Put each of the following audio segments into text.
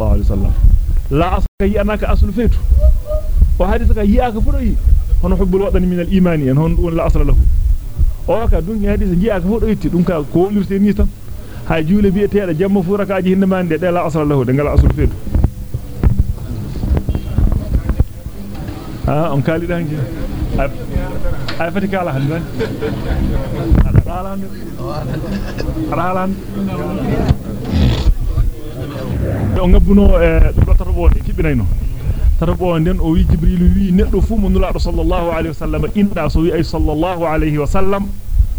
الله عليه وسلم لا أصل كي أناك أصل فيتو وحديثك هي أكفره هن حب الوطن من الإيمان هن لا أصل له أوكا دون حديث هي أكفره دون كول يرسيني تن هاي جول بيتي على جمع فورك أجي هن من لا أصل له دنك لا أصل فيتو ها أنك لي دانجي أي فتك على هن من رالان رالان do ngabbuno e do tarbo ni kibinayno tarbo den o wi jibril wi neddo fu mo nula sallallahu alaihi wasallam inda so wi ay sallallahu alaihi wasallam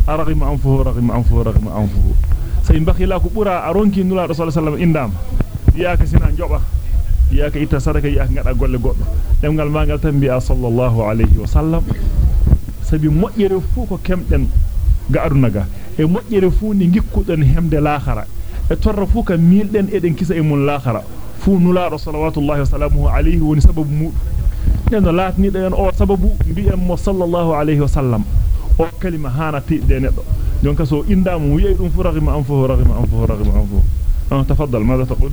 arghim anfuhu raghim anfuhu raghim anfuhu say mbakhila ko bura aronki nula sallallahu alaihi wasallam indam yaaka sina joba yaaka itta sadaka yaaka ngada golle goddo demgal mangal tan bi'a sallallahu alaihi wasallam sabi moƴƴere fu ko kemden ga aduna ga e moƴƴere fu ni gikkuden hemde laakhara e torra fu ka milden eden kisa e mun laakhara fu nulaado salawatullahi wa salamuhu alayhi woni sababu mudu neno latni den o sababu bi'em mo sallallahu alayhi wa sallam o kalima hana tidde neddo jonka so indamu wi'ay dum fu raghima anfuhu raghima anfuhu raghima anfuhu ah tafaddal ماذا تقول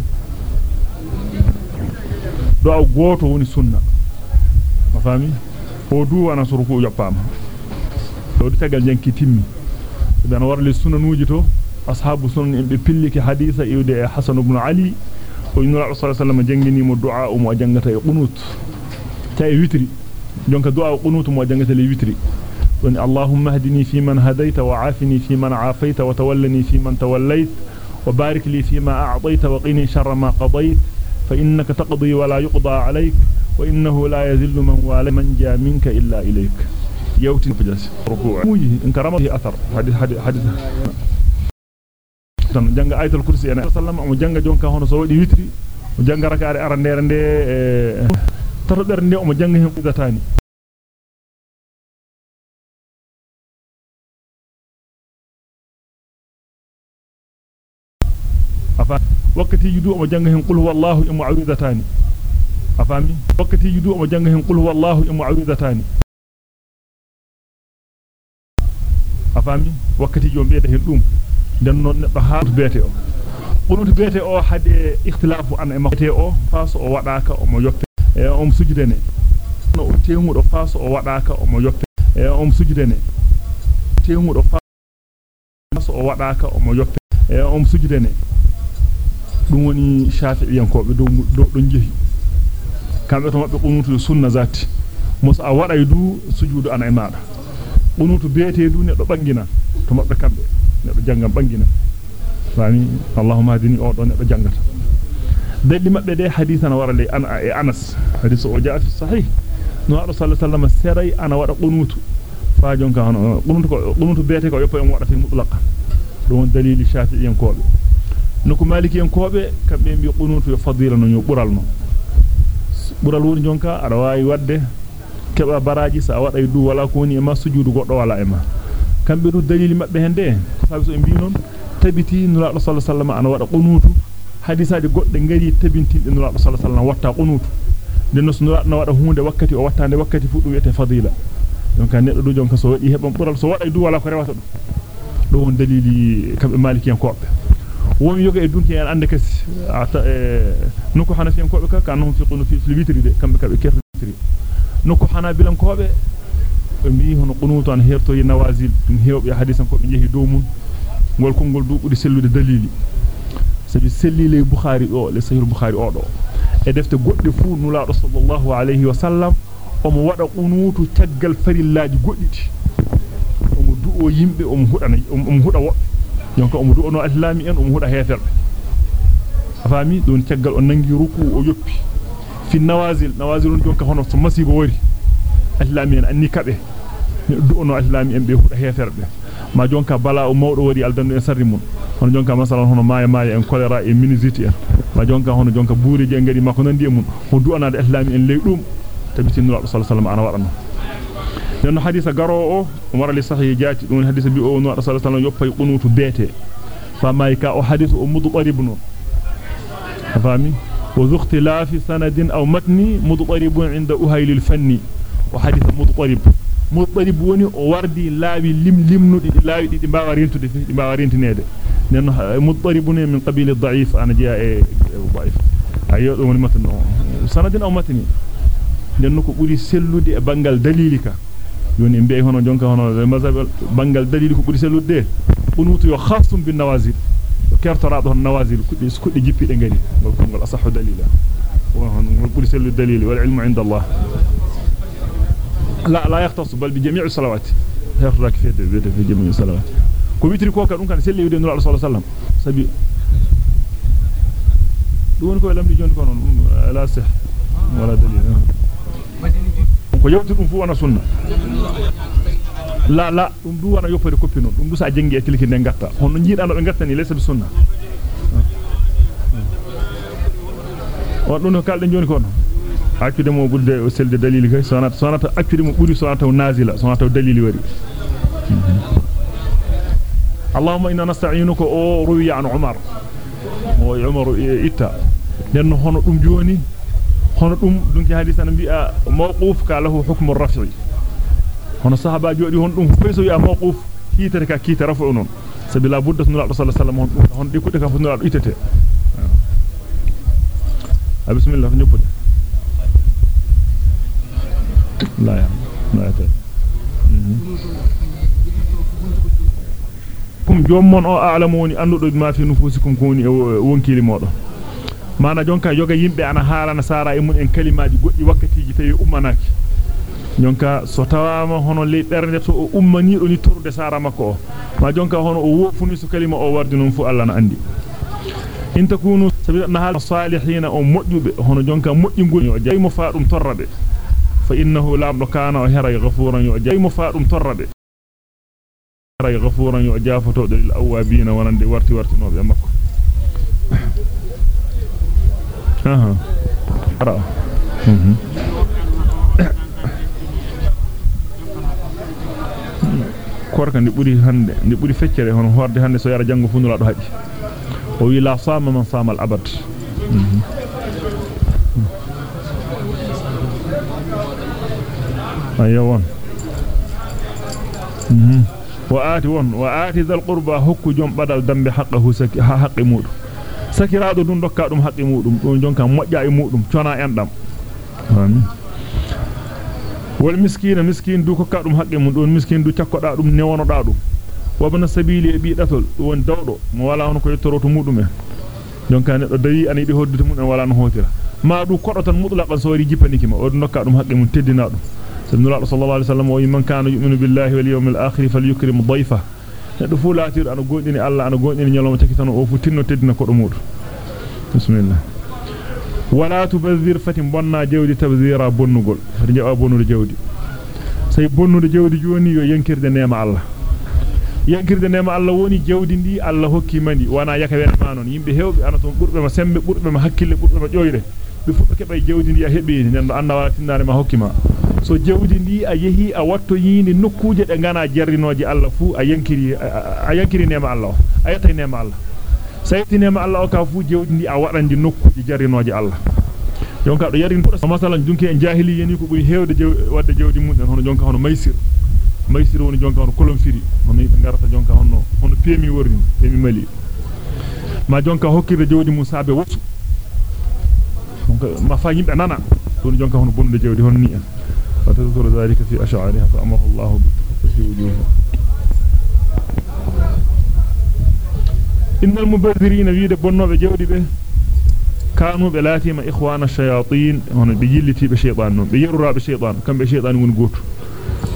do goto woni sunna ma fami o du wana surku yoppama do tagal janki timmi ben warli sunanuji to ashabu sunan be pilliki hadisa iwde hasan ibn ali o yinu rasul sallallahu alaihi wasallam jangini mo du'a mo jangata e qunut tay witri jonka du'a qunut mo jangata le witri don allahumma hdini fi man hadayta wa afini fi man afayta wa tawallani fi man tawallayt wa barik li fi ma a'tayta wa qini sharra ma qadayt fa innaka taqdi wa la yuqda alayk wa innahu la yazillu man wala man jaa minka illa ilayk يوتين فجاس ركوع موجي ان كرامه اثر حديث حديث حديث tan janga ayatul kursi ene sallam mo janga jonka hono so wadi witri mo janga rakaare arandere nde tarobere nde mo janga hen qudataani afa wakati judu mo janga hen qul huwallahu e mu'awwidatani afami wakati judu mo janga hen qul huwallahu e mu'awwidatani afami wakati jom beeda hen dum den non neddo haatu beete o qunutu beete o hade ikhtilafu an e makete o faaso o wadaka o mo yoppe e o sujudene no o teemudo faaso o wadaka o mo yoppe e o sujudene teemudo faaso o wadaka o mo yoppe e o sujudene dum woni shafi'iyankobe do do jehi kambe to mabbe qunutu sunna zati musa a waday du sujudu an e maada qunutu beete du neddo bangina to mabbe kambe jangam bangina fami allahumma hadini o do neddo jangata dalli mabbe de hadithana warale an e anas hadith o jaa fi sahih no rasul sallallahu alaihi wasallam seray ana wada qunutu fa jonka hono qunutu ko qunutu beete ko yoppo en wada fi mutlaqa do won dalili shafi'iyan kobe nuko malikiyan kobe kambe mbi qunutu fadila no yo bural no bural woni jonka ada wawi wadde keba baraji sa wada du wala ko woni e ma sujudu goddo wala e ma kambe du dalili mabbe hende ko sabi so mbi non tabiti nula sallallahu alaihi wasallam ana wada qunutu hadisaaji godde ngari tabintinde nula sallallahu alaihi wasallam watta qunutu denno nula na wada hunde wakkati o wattande wakkati fu dum wete fadila donc neddo do jonka so wadi hebam bural so wada du wala ko rewata dum do won dalili kambe malikiyan kobe won yoga e dunki en ande kasi ata e nuko hanafiyan kobe ka kanon fi qunu fi witri de kambe kabe kerto witri nuko hanabilan kobe be mbi hono qunutu an herto yi nawazil dum hewbe hadisan ko be jehi dow mun gol kongol dubudi sellude dalili sabi sellile bukhari o le sahih bukhari o do e defte godde fu nulaado sallallahu alayhi wa sallam o mo wada qunutu taggal farillaji godditi o mo du'o yimbe o mo hudana o mo huda wobbe jonka o mo du'ono islami en o mo huda heferbe afami don taggal o nangi ruku o yoppi fi nawazil nawazil on jonka hono so masibo wori islami en anni kabe du'ono islami en be huda heferbe ma jonka bala o mawdo wari aldandu en sarri mun hono jonka masalan hono maya maya en kolera e miniziti en ma jonka hono jonka buuri je ngari makko nandi e mun ho du'anade islami en ley dum tabitinu sallallahu alaihi wasallam ana wadano den hadisa garo o wara li sahih jaati dum hadisa bi o no sallallahu alaihi wasallam yoppay qunutu bete fa may ka o hadith o mudqarib no fami wa zu ikhtilafi sanadin aw matni mudqarib inda uhayl mudqarib mudqarib woni o wardi laawi lim limnudi laawi di mbaawa rentude fi di mbaawa rentinede nen qabil al da'if ana jaa e da'if ayo do woni matno sanadin aw matni den ko buri sellude e bangal dalilika yoni be hono jonka hono mazhab bangal dalili ko buri sellude unutu yo khassum bin nawazil kertora do nawazil kuddi kuddi jippide ngari ngol kongol asahhu dalila wa hono buri sellude dalili wal ilmu inda allah لا لا يختص بل بجميع الصلوات يخرج في في جميع الصلوات ko ka dum kan selli wiide nura sallallahu alaihi wasallam sabi dum ko lamdi jon ko non la sah wala dalil ko yewti dum fu wana sunna la la dum du wana yoppade koppi non dum du sa jengi e tilki den gatta hono jiidano be gattani laysa bi sunna o dum no kalde joni ko non accude mo budde o selde dalili kay sonata sonata accude mo buri sonata nazila sonata dalili wari اللهم إنا نستعينك أو روي عن عمر وعمر إتا لأنه هنا دم جوني هنا دم دونك حديث أنا بيا موقوف كله حكم الرفع هنا صحابة جودي هنا دم فيسو يا موقوف كيتر كيتر رفع نون سبيل الله بود صلى الله عليه وسلم هنا دي كده كفن الله إتته بسم الله نجبت لا يا لا يا woni andudo ma fi nufusikum ko woni wonkili modon mana jonka yoga yimbe ana haalana sara e mun en kalimaaji goddi wakkatiji tawi ummanaki jonka so tawama hono le bernde to o ummani do ni torde sara makko o ma jonka hono o wofuni so kalima o wardi non fu Allah na andi in takunu sabina hal salihin o modjube hono jonka modjingol yo jaymo fa dum torrabe fa innahu lamdo kana o hera ghafuran yo jaymo fa dum torrabe ray ghafuran yo jafato lil awabina wonande warti wartinobe makko aha ara mhm korka ndi buri hande ndi buri feccere hono horde hande so yara jango funula do haji o wi la sama man sama al abad ayawon mhm وآتي ون وآتي ذا القربى حق جم بدل دم حقه سك حق مود sakiraado dum dokka dum haqqi mudum don jonka mojja e mudum cona endam amin wal miskina miskin du ko ka dum haqqi mum don miskin du cakkoda dum newonoda dum wabna sabili e bi datol won dawdo mo wala hono ko yettoroto mudum en jonka neddo dawi ani di hoddude mum en wala no hotira ma du kodo tan mutlaqan so wari jippandiki سمع الله صلى الله عليه وسلم وإيمان كان يؤمن بالله واليوم الآخر فليكرم ضيفه. ندفو لا تير أنا قوين إني الله أنا قوين إني يلوم تكتن أوفو تنو تدن كرمور بسم الله. ولا تبذير فتن بنا جودي تبذيرا بنو قل فرنجا بنو لجودي سي بنو لجودي جوني ينكر دي نيم الله. ينكر دي نيم الله واني جودي دي الله هكي مني وأنا يكا ويرمانون يمبي هيو أنا تون قرب ما سمي قرب ما حكي لي قرب ما جويري بفوتك بأي جودي دي أهبين لأن الله تنالي ما هكي ما so jawdi ndi a yehi a watto yini nokkuje de ngana jarrinoje Allah fu a yankiri a yankiri neema Allah a yetta neema Allah. Sayti neema Allah o ka fu jawdi ndi a wadandi nokkuje jarrinoje Allah. Jonka do yarin fu masalan dunki en jahili yani ko buri hewde wadde jawdi mun hono jonka hono maysir. Maysir woni jonka hono kolon firi hono yimbe garata jonka hono hono pemi worni pemi mali. Ma jonka hokkirde jawdi mun saabe wosu. Donc ma fa yimbe nana don jonka hono bonde jawdi hono ni فتذكر ذلك في أشعارها فأمر الله بالتخفف في وجوهها. إن المبذرين ويد بنو بجودي به كانوا بلاتيم إخوان الشياطين. هنا بجلتي بشيطان بيروا بشيطان. كم بشيطان ونقوت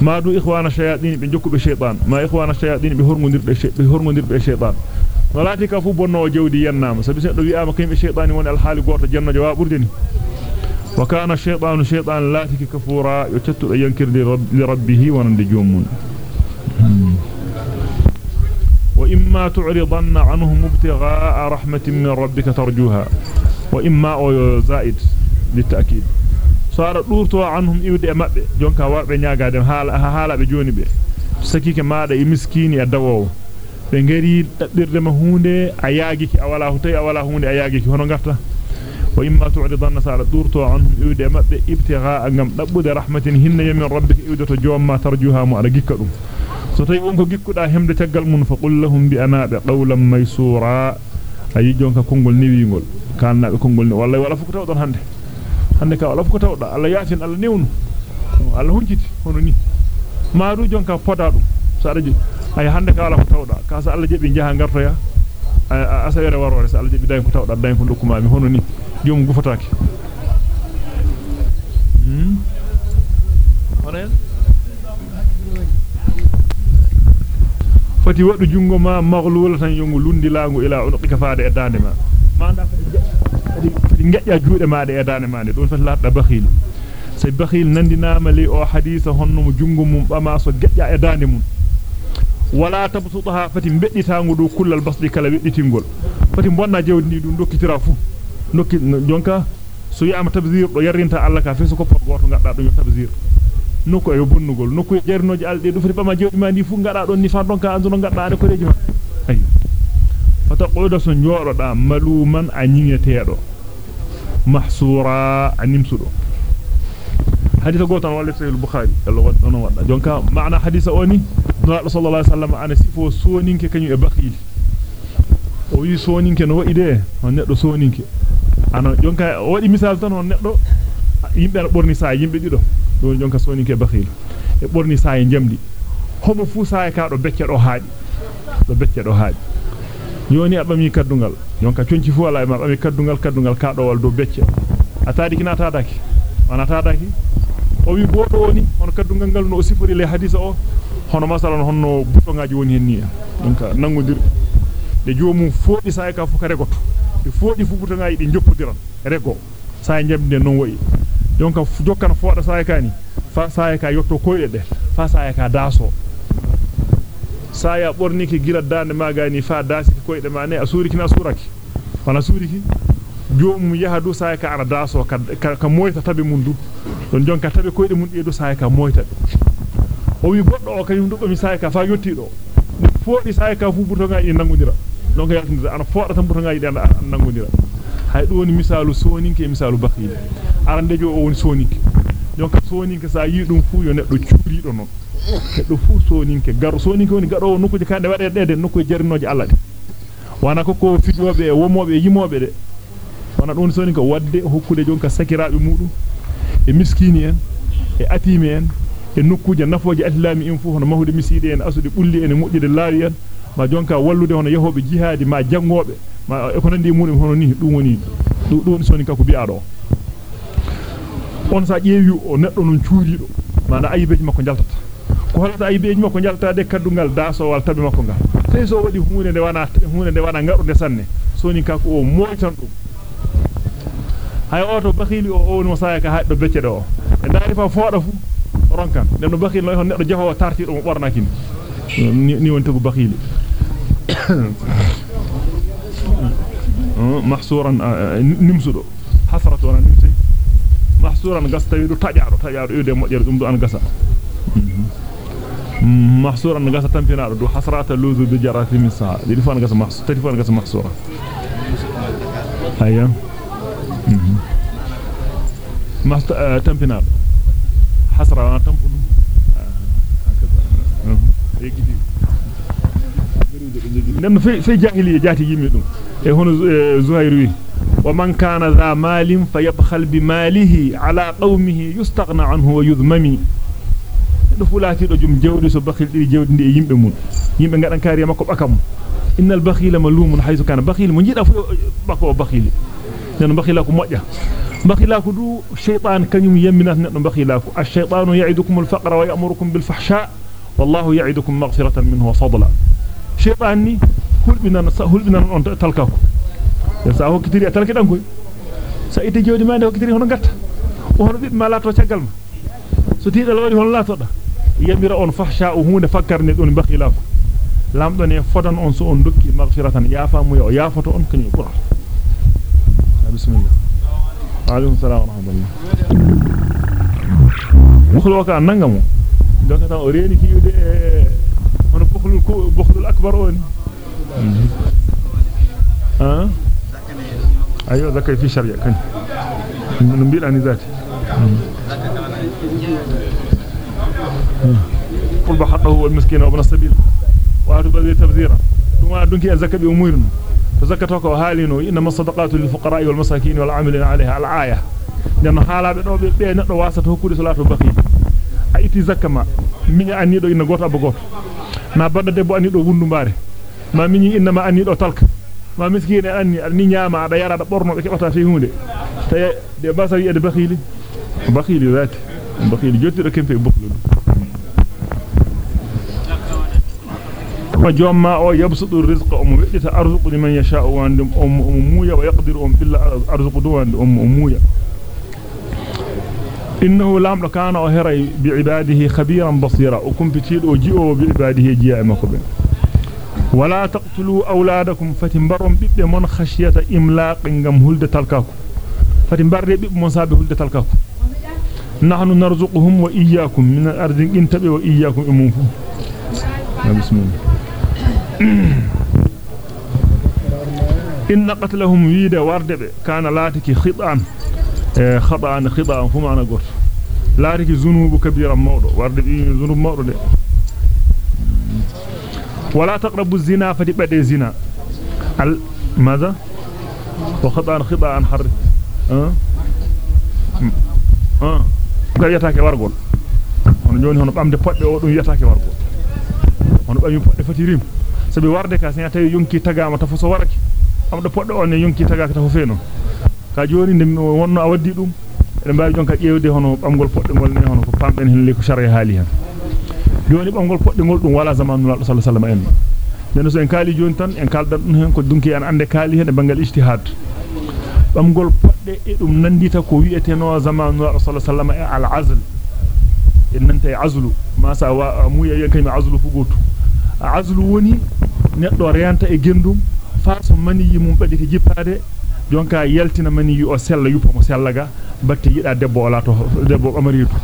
ما دو إخوان الشياطين بنجكو بشيطان. ما إخوان الشياطين بهرمون بهرمون بشيطان. ولاتي كفو بنو جودي ينام. سبسي دو وياما كيم بشيطان ون الحال غورتا جنة جواب بردني. وكان الشيطان الشيطان لا تك كفورا يتت ينكر لربه ونندجوم وإما تعرضن عنهم مبتغاء رحمة من ربك ترجوها. وإما زائد للتأكيد. صار دورتو عنهم يود امبه جونكا واربه نياغادم حالا حالا بجوني بي. سكيك ما دا يمسكيني أدوو. بي غيري تدردما هوندي أياغيكي. أولا هوتي أولا هوندي أياغيكي. هونو غارتا وإما تعرضن سارة دورتو عنهم إودي مبه ابتغاء أنهم نبود رحمة هن من ربك إودي تجوم ما ترجوها لهم qul lahum bi ana bi qawlan maysura ayi jonka kongol niwingol kannabe kongol ni wallahi wala fuko tawdon hande hande ka wala fuko tawda alla yafin alla newnu alla hunjiti hono ni maadu jonka poda dum sa daji ay hande ka wala ko tawda ka sa alla jebi jaha gartoya asayere warore sa alla jebi day ko tawda day ko dokkuma mi hono ni jom gufataake hmm onen fati wadu jungo ma maghlula tan yongu lundi laangu ila unuqika faade e dande ma manda fati ngejja juude maade e dande maade don fati ladda bakhil say bakhil nandinama li o hadisa honno jungo mum bama so gejja e dande mum wala tabsutaha fati bedditaangu do kullal basdi kala wedditingol fati bonna jewdi dum dokkitira fu nokki jonka so yama tabzir do yarrinta alla ka fe so ko pot goto gadda dum tabzir nokku e bonnugol nokku jarinoji alde do fati bama jewdi ma ni fu ngada don ni fa don ka anduno gadda ade ko reji ma ay fata qoda so njododa maluman a nyingetedo mahsura animsudo hadith goto tan wala sahih bukhari Allah wad on wadda jonka maana hadith oni no sallallahu alaihi wasallam ana sifo soninke kanyu e bakhili o wi soninke no ide on neddo soninke ana jonka wadi misal tan on neddo yimbe borni sa yimbe dido don jonka soninke bakhil e borni sa e jamdi homo fu sa e ka do becce do haadi do becce do haadi yoni abami kaddungal jonka cionci fu wala e ma abami kaddungal kaddungal ka do wal do becce atadi kina tadaki wana tadaki o wi bodo woni on kaddungal ngal no sifori le hadisa o hono masalan honno butongaaji woni hen ni jonka nangodir de joomum foodi sa e ka fu kare goto de foodi fu butongaaji di joppodiran rego sa e jamde non woyi donc jokkana fooda sa e ka ni fa sa e ka yotto koyde de fa sa e ka daso sa ya borni ki gila dande magani fa dasi koyde ma ne asuri kina suraki wana suri ki joomum yahadu sa e ka ana daso ka ka moyta tabe mundu don jonka tabe koyde mun deedo sa e ka moyta o wi goddo o kanyum dubba mi sa e ka fa yotti do foodi sa e ka fu butongaaji nangodira donc yaltindira ana fooda tan butongaaji de nangodira hay do woni misalu soninke misalu bakhili arande jo o woni soninke donc soninke sa yi dum fu yo neddo cuurido non neddo fu soninke garo soninke woni gado nokkuje kande wade dede nokku jarinoje Allah de wana ko ko fijobe e womobe yimobe de wana don soninke wadde hokkude jonka sakiraabe mudum e miskini en e atimi en e nokkuje nafoje atlami en fu hono mahude miside en asude bulli en mojjide laari en ma jonka wallude hono yahobe jihadi ma jangobe ma e ko nandi mudum hono ni dum woni dum woni soninka ko bi'a do on sa ƴeewi o neddo non cuurido mana ayibeji makko jaltata ko holata ayibeji makko jaltata de kaddungal daasowal tabe makko ngal tay so wadi huunde de wana huunde de wana ngarude sanne soni ka ko o moytan dum hay oto bakhili o o no saaya ka haddo becce do e daari fa fooda fu ronkan den no bakhili no neddo jahowo tarti do mo bornakin ni wonte ko bakhili mahsuran nimsudo hasratu wana nimsi mahsuran gas tawi do tajaado tajaado yude mojjere dum do an gasa mahsuran gasa tampinaado do hasrata luzu bi jarati min sa di fon gasa mahsur tati fon آه، تمبينار. حسرة أنا تمبون نم في في جاهلية جاتي يمدون إيه، هون آه، زهيروي ومن كان ذا مال فيبخل بماله على قومه يستغنى عنه ويذمم. دفلاتي دو جم جودي سو بخيل دي جودي دي يمبه مون. يمبه غادان كاري ماكو باكام إن البخيل ملوم حيث كان. بخيل مو جيدا فو باكو بخيل. لأنه بخيلكم موجة. بخلاف دو الشيطان كنيم يمنا بخلاف. الشيطان يعدكم الفقر ويأمركم بالفحشاء والله يعدكم مغفرة منه وفضلا. شيطاني كل بنا نسهل بنا أن تلقاكم يسأه كثير أتلقى دانكوي. سأيت جودي ما ده كثير هون قط وهون بيت مالات وشغل ما سديد الله يهون لا تدا يمير أن فحشاء وهو نفكر ندون بخلاف. لم دون يفضل أن أن دكي مغفرة يافا مو يافا تون كنيم بسم الله. عليكم السلام ورحمة الله. بخلوا وكا ننغمو دوكا تان أوريني كيو دي أنا بخلوا الكو... بخلوا الأكبر وين ها؟ أيوة ذكا في شرية كن نبيل عني ذاتي. قل بحقه هو المسكين وابن السبيل. وعدو بذي تبذيرا. ثم عدو كي أزكا بأمورنا. زكاتك أهالينه إنما الصدقات للفقراء والمساكين والعاملين عليها العاية. لأن حالا بدو بين نواسته كل صلاة بقية أيتي زكاة ما؟ مين أني دو إن غوت أبغوت ما بدنا دبو أني دو ما مين إنما أني دو تلك. ما مسكين أني أني نعم على يارا بورنو بكي بطا فيهم دي تي دي باسا يد بخيلي. بخيلي ذاتي. بخيلي جوتي ركيم في بخلو. وجوما أو يبسط الرزق أم وديت أرزق لمن يشاء وأن أم مويا ويقدر أم بالله أرزق دوان أم مويا. إنه لام كان هري بعباده خبيرا بصيرا. وكم بتيد وجيو بعباده جيا مكوب ولا تقتلوا أولادكم فتنبرم بيب من خشية إملاق غم هلد تلكاكو. فتنبر بيب من سابي هلد تلكاكو. نحن نرزقهم وإياكم. من الأرض انتبه وإياكم اموفو بسم الله. إن قتلهم ويد واردب كان لاتك خطأ خطأ خطأ فما أنا قلت. لاتك ذنوب كبيرة موضوع. واردب ذنوب موضوع ولا تقربوا الزنا فتبدأ الزنا. ماذا؟ وخطأ خطأ حر ها ها قال يتاكي wargol on joni hono bamde podde o dum yataake wargol on bami podde fati rim sabi warde ka sen tawi yonki tagama tafo so warake amdo poddo on yonki tagaka tafo fe non ka joni nde wonno a waddi dum e mbaawi jonka ƴewde hono bamgol podde ngol ne hono ko pamben hen le ko sharia haali hen joni bamgol podde ngol dum wala zamanu sallallahu alaihi wasallam en den so en kaali joni tan en kaldan dum hen ko dunki an ande kaali hen e bangal ijtihad bamgol podde e dum nandita ko wi'eteno zamanu sallallahu alaihi wasallam e al azl en nanta e azlu ma sa wa muya yen kayma azlu fu gotu azlu woni neddo renta e gendum faaso maniyi mum badi ke jippade jonka yaltina maniyi o sella yupo mo sellaga batte yida debbo wala to debbo amaritu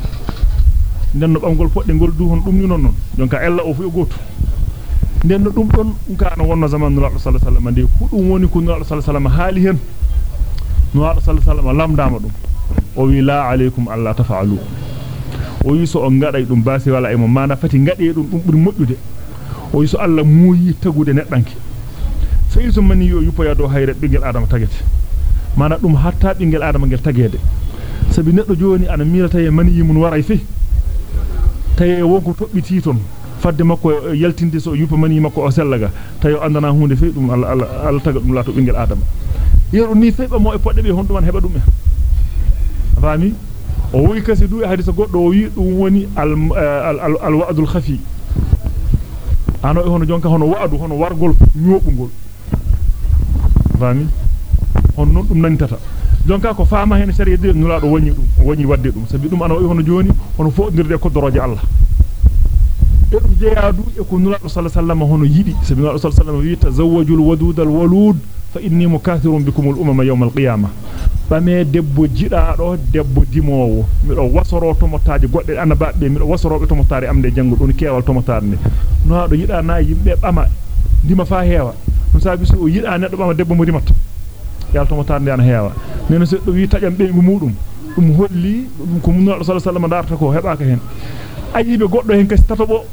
nenno bangol podde gol du hon dum ni non non jonka ella o fu e goto nenno dum don kana wonno zamanu rasul sallallahu alaihi wasallam de hudum woni ko rasul sallallahu alaihi wasallam haali hen no rasul sallallahu alaihi wasallam lamdama dum o wi la alaikum alla tafa'alu o yi so on ngada dum basi wala e mo mana fati ngade dum dum buri moddude ويسو الله موي تغودي ندانكي سيزو من يو يو بيادو هايرت بيغل آدم تاغيت مانا دوم حتا بيغل آدم غيل تاغيدي سبي ندو جوني أنا ميرتاي من يمن وراي في تاي وونكو توبيتي تون فاد ماكو يالتيندي سو يوبا من يمكو أو سلغا تاي اندانا هوندي في الله الله الله لاتو بيغل آدم يرو ني فيبا مو اي بودبي هوندو مان هبا دوم فامي o wi kase du hadisa goddo o wi ano e hono jonka hono wa'du hono wargol nyobugol fami hon non dum nantata jonka ko faama hen sariya de nula do wonni dum wonni wadde dum sabi dum ano e hono joni hono fodirde ko doroje Allah e dum jeyaadu e ko nula do sallallahu alaihi wasallam hono yidi sabi nula do sallallahu alaihi wasallam wi tazawwajul wadudal walud bame debbo jidaado debbo dimowo mido wasoro to motaji godde anabaabe mido wasorobe to motare amde jango don kewal to motare ne no do yida na yimbe bama dima fa heewa dum sabi so yida neddo bama debbo mo dimata yal to motare ne an heewa neno so do wi tajam be mudum dum holli dum ko munno sallallahu alaihi wasallam darta ko hebaaka hen ayibe goddo hen kasi tatobo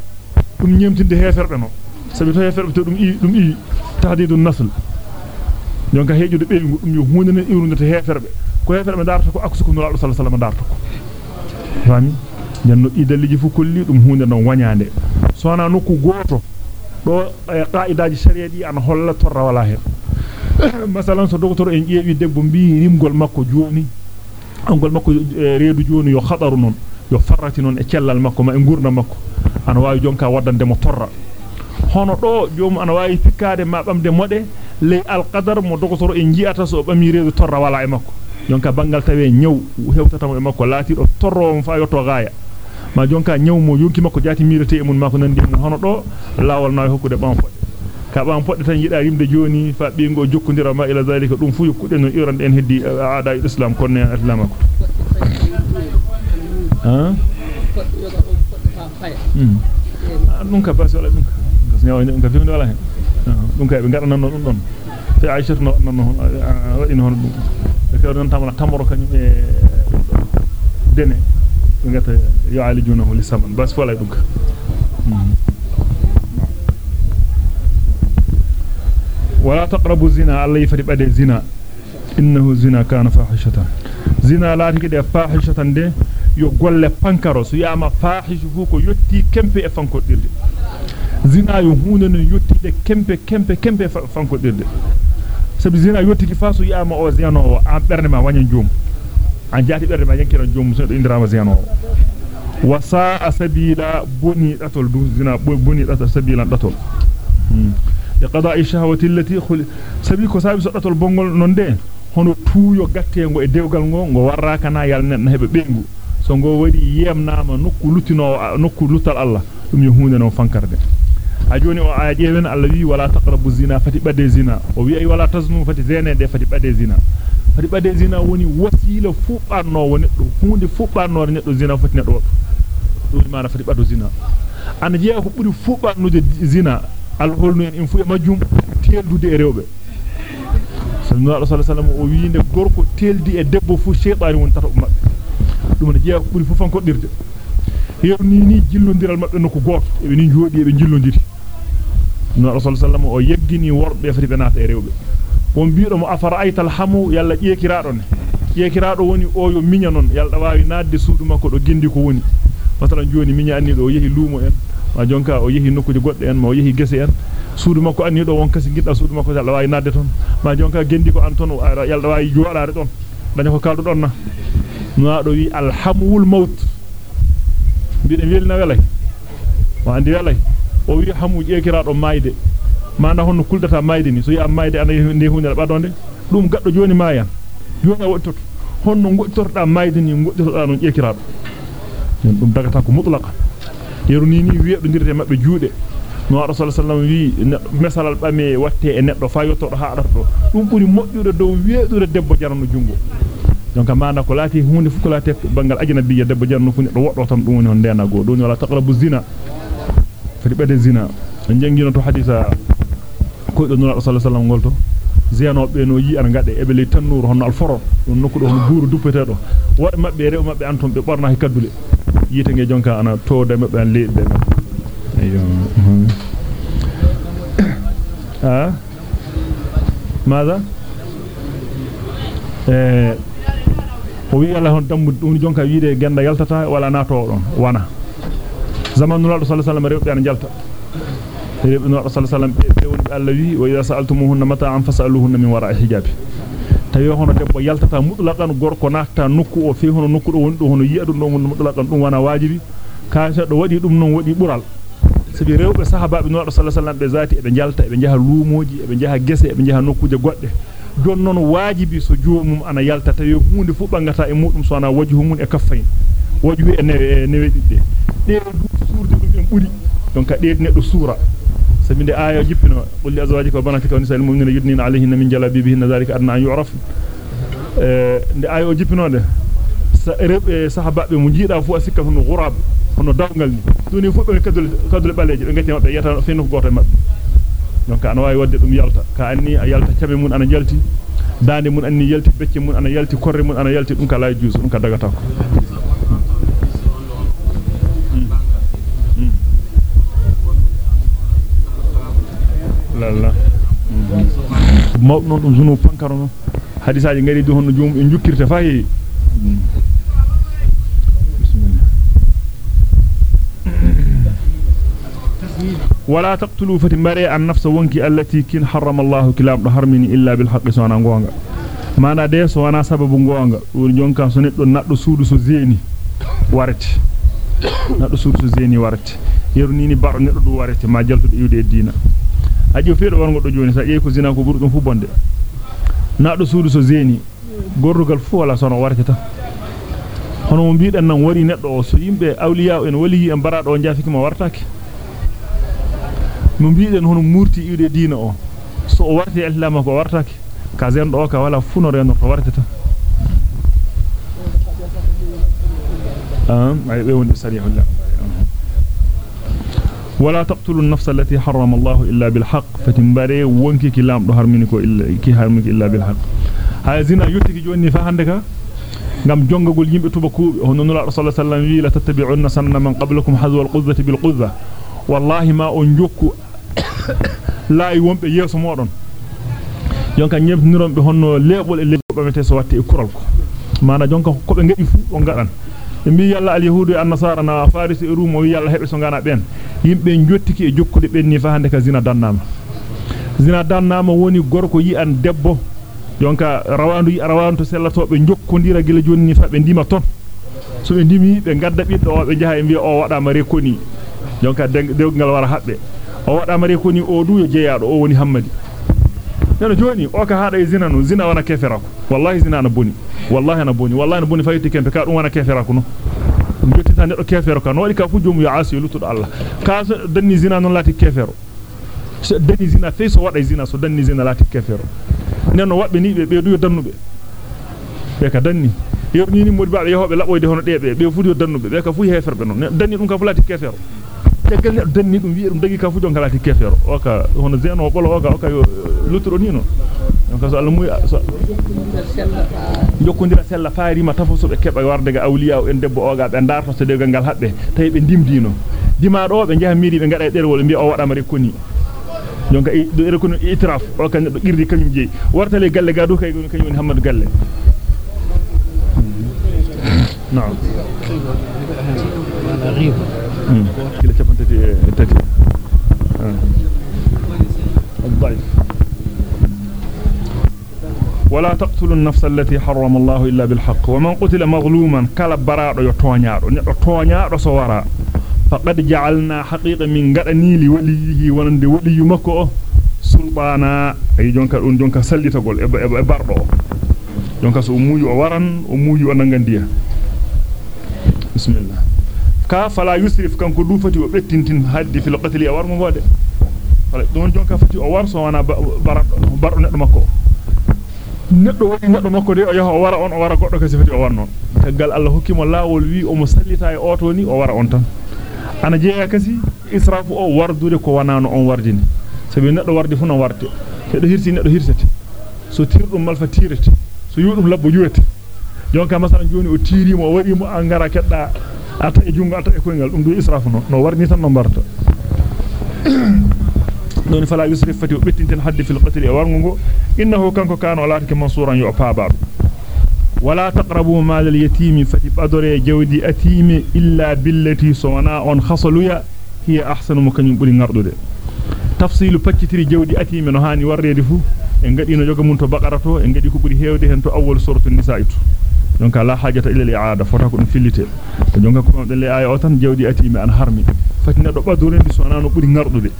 dum nyemtinde heferbe no sabi to heferbe to dum i dum i tahdidun nasl jonka heejude be dum yo hunde ne iwrunde to heferbe ko heferbe darta ko aksu ko nulaado sallallahu alaihi wasallam darta ko fami janno idaliji fu kolli dum hunde non wañande sona nokku goto do qaidaaji sharia di an holla torra wala hen masalan so docteur en jeewi debbo bi rimgol makko joni angol makko reedu joni yo khadaru non yo farrati non e cellal makko ma e gurna makko ana waawi jonka waddande mo torra hono do joomu ana waawi fikkade ma bamde mode le alqadar mo docteur en jiata so bami reedu torra wala e makko jonka bangal tawe nyaw hewtata mo e makko laati do torro fa yotto gaaya ma jonka nyaw mo yonki makko jaati mirete e mun mako nandi mun hono do lawol nawi hokkude bam podde ka bam podde tan yida rimde joni fa bingo jokkundira ma ila zalika dum fu yokkude no iran en heddi aada islam konne islam ko ha dum ka basi wala dum ka nyaw dum ka fi wala hen e e ولا تقربوا الزنا الله يفري بده زنا إنه الزنا كان فاحشة زنا لا تكده فاحشة pankaro so yama fahishu fu ko yotti kempe e fankodirde zina yo hunde no yottide kempe kempe kempe fankodirde sabi zina yotti ki faso yama o zeno am berne ma wanyan joom an jati berde ma yankira joom so indirama zeno wa sa'a sabila buni datol du zina buni datol sabila datol khul sabi ko sabi so datol bongol non de hono tuuyo gattengo e dewgal ngo ngo warraka na yal nen hebe bengu so ngo wadi yemnaama nokku lutino nokku lutal Allah dum yo hunde no fankarde a joni o aya jeewen Allah wi wala taqrabu zina fati bade zina o wi ay wala taznu fati zenede fati bade zina fati bade zina woni wasila fubanno woni do hunde fubanno neddo zina fati neddo dum maana fati bado zina an jeeya ko buri fubannude zina al holnu en in fu e majjum teldude e rewbe sallallahu alaihi wasallam o wiinde gorko teldi e debbo fu sheytaani won tato mabbe dum ne jeeya buri fu fanko dirde yerni ni jillondiral mabbe no ko goto e ni jodi e be jillondiri o yeggini worbe fati be naata e rewbe won biido mo afara aytal hamu yalla jeekiraado ne jeekiraado woni o yo minya non yalla waawi naadde suudu makko do gindi ko woni masalan joni minya anni do yehi luumo en ma jonka o yehi nokkude godde en ma o yehi gese en suudu makko anni do won kasi gidda suudu makko yalla waawi naadde ton ma jonka gendi ko an ton yalla waawi joodare don daña ko kaldo don na no do wi alhamul maut biide welna welay wa andi welay o wi hamu jeekiraado mayde mana honno kuldata mayde ni so yi am mayde ana ndi hunde badonde dum gaddo joni mayan joni wottoto honno godtorda mayde ni godtorda non jeekiraado dum dagata ko mutlaqa yeru ni ni wi'do dirte mabbe juude no rasul sallallahu wi mesalal bame watte e neddo fa yottodo ha ardo dum buri moddude dow weedude debbo jarno jungo donc maana ko laati hunde fu ko laati bangal ajnabiyya debbo jarno fu neddo woddo tan dum woni on dena go doni wala taqrabu zina fati bede zina en jangino to hadisa ko do rasul sallallahu ngolto zeno be no yi an ngade e be le tannuru hono alforo don nokku do hono buru duppetedo wad mabbe rew mabbe anton be borna he kaddule yite nge jonka ana to de mabbe an leede أيوه ها ماذا eh o wi Allah hon dambu dum jonka wiide genda yaltata wala nato don wana zaman nulaado sallallahu alaihi wasallam rewbe an jalta rewbe nulaado sallallahu alaihi wasallam be woni Allah wi wa idha sa'altumuhunna mata'an fas'aluhunna min wara'i hijabi tawi hono debbo yaltata mutlaqan gorko natta nokku o fi hono nokku do woni do hono yi'a dum do mutlaqan dum wana wajibi ka do wadi dum non wadi bural sabi rewbe sahabaabe no sallallahu alaihi wasallam be zati be jalta be jaha luumoji be jaha gese be jaha nokkuje godde don non wajibi so joomum ana yalta tawi hunde fu bangata e mudum so ana wajhu mun e kaffayn wajhu e newe newe didde de adna an yu'raf eh de aya o jippinode sa rewbe sahabaabe mu jiida fu asikka hono ghurab hono dawgal ni doni fu be kadul kadul baleje be ngati mabbe yata finu goto mabbe donc ana wawi wadde dum yalta ka anni a yalta cabe mun ana jalti dande mun anni yalti becce mun ana yalti korre mun ana yalti dum kala juus dum ka dagata ko lalla mawdo dum zunu pankaro no hadisaaji ngari du hono joom en jukkirte fayi ولا تقتلوا فتمري النفس وانكي التي كن حرم الله كلام دو حرمني الا بالحق سوانا غونغا mana de so wana sababu gonga woni jonka so neddo naddo suudu so zeni warati naddo suudu so zeni warati yerni ni baro neddo do warati ma jaltudo ajo feedo wongo do joni sa jeey ko zina ko burdum fu bonde naddo suudu so zeni gorrugal fu wala sono warati ta hono mo biidan nan wari neddo o so yimbe awliya en wali en barado o jafiki mo wartake no biiden hono murti iwde diina o so o warti islam ko wartake ka zendo o ka wala funo reno to wartata ah ay be woni sarihul la ولا تقتلوا النفس التي حرم الله إلا بالحق. فتنبري وانكي كلام دهر منكو إلا كي حرمك إلا بالحق. هاي زنا يوتيك جواني فهندك نعم جونغ قول يمئ تبكو هنو نرى رسول الله صلى الله عليه وسلم لتتبعون سنة من قبلكم حذو القذة بالقذة. والله ما أنجوك لا يوم بيس مورن. يوم كان يبنرون بهنو ليبول اللي بمتسواتي كرالكو معنا جونغ كوبنجي فو ونغران mbi yalla al yahudu e an-nasara na faris e rum o wi yalla hebe so ngana ben yimbe jottiki e jokkude benni fa hande ka zina dannama zina dannama woni gorko yi an debbo jonka rawandu yi rawandu to sellato be jokkondira gila jonni fa be ndima ton so be ndimi be gadda biddo o be jaha e mbi o wada mare koni jonka dewgal wara habbe o wada mare koni o du yo jeyaado o woni hammadi nana joni o ka hada e zina no zina wana kefera ko wallahi zina na boni wallahi na boni wallahi na boni fayti kembe ka dum wana kefera ko no jottita neddo kefero ka no wadi ka fu joomu yo asi lutudo Allah ka danni zina non lati kefero so danni zina fe so wada zina so danni zina lati kefero neno wabbe ni be be du dannube be ka danni yorni ni modi baabe yahobe laboyde hono debe be fu yo dannube be ka fu heferbe non danni dum ka fu lati kefero tegal neddo danni dum wi'i dum dagi ka fu jonka lati kefero o ka hono zeno bolo o ka o ka yo luturo ni non donc so Allah muy so jokkondira sella faarima tafoso be keba warde ga awliya en debbo o ga be darto so degal gal habbe tay be dimdino dima do be jaha miri be ngada derwol mbi o wada mari koni donc do ere kono itraf o kan do irdi kanyum jeyi wartale galle ga do kay kanyum woni hammadu galle نعم غيب الضعيف ولا تقتلوا النفس التي حرم الله إلا بالحق. ومن قتل مظلوما كلا براء يتوانيارو نيدو توانيارو سو ورا فقد جعلنا حقيقة من غدني لوليه ونند ولي مكو. سلطانا. أي جونكا دون جونكا bardo jonka so muuyi o waran o muuyi o nangandiya bismillah ka fala yusrif kanko du fati o bettintin haddi fil qatl war mo gode fala don jonka fati o war so wana bardo neddo makko neddo woni neddo makko de o yaha o wara on o wara goddo kasi fati o war non tagal Allah hukimo lawol wi o mo sallita e oto ni o wara on tan ana jeeya kasi israfu o wardude ko wanano on wardini sabi neddo wardi fu no warte neddo hirsi neddo hirsete so tirdum malfa tirete so yudum labbo juwete jonka masalan joni o tirimo o wadi mo angara kedda ata e jungo ata e koyngal dum du israfu no no warni tan no barta non fala yusrif fati o bettinten haddi fil qatl e warngo go innahu kanko kano alaatike mansuran yo paaba wala taqrabu mal al yatimi fati badore jawdi atimi illa billati sawana on khasaluya hiya ahsanu mukanyum buri ngardude tafsilu paccitiri jawdi atimi no hani warrede fu en ngadi no joga mun to baqarato en ngadi ko buri heewde hen to awwal suratul nisaa donc la hajata ila al-i'ada fota ko dum fillite jonga ko don le ay o tan jawdi atimi an harmi fati neddo badure ndi sona no buri ngardude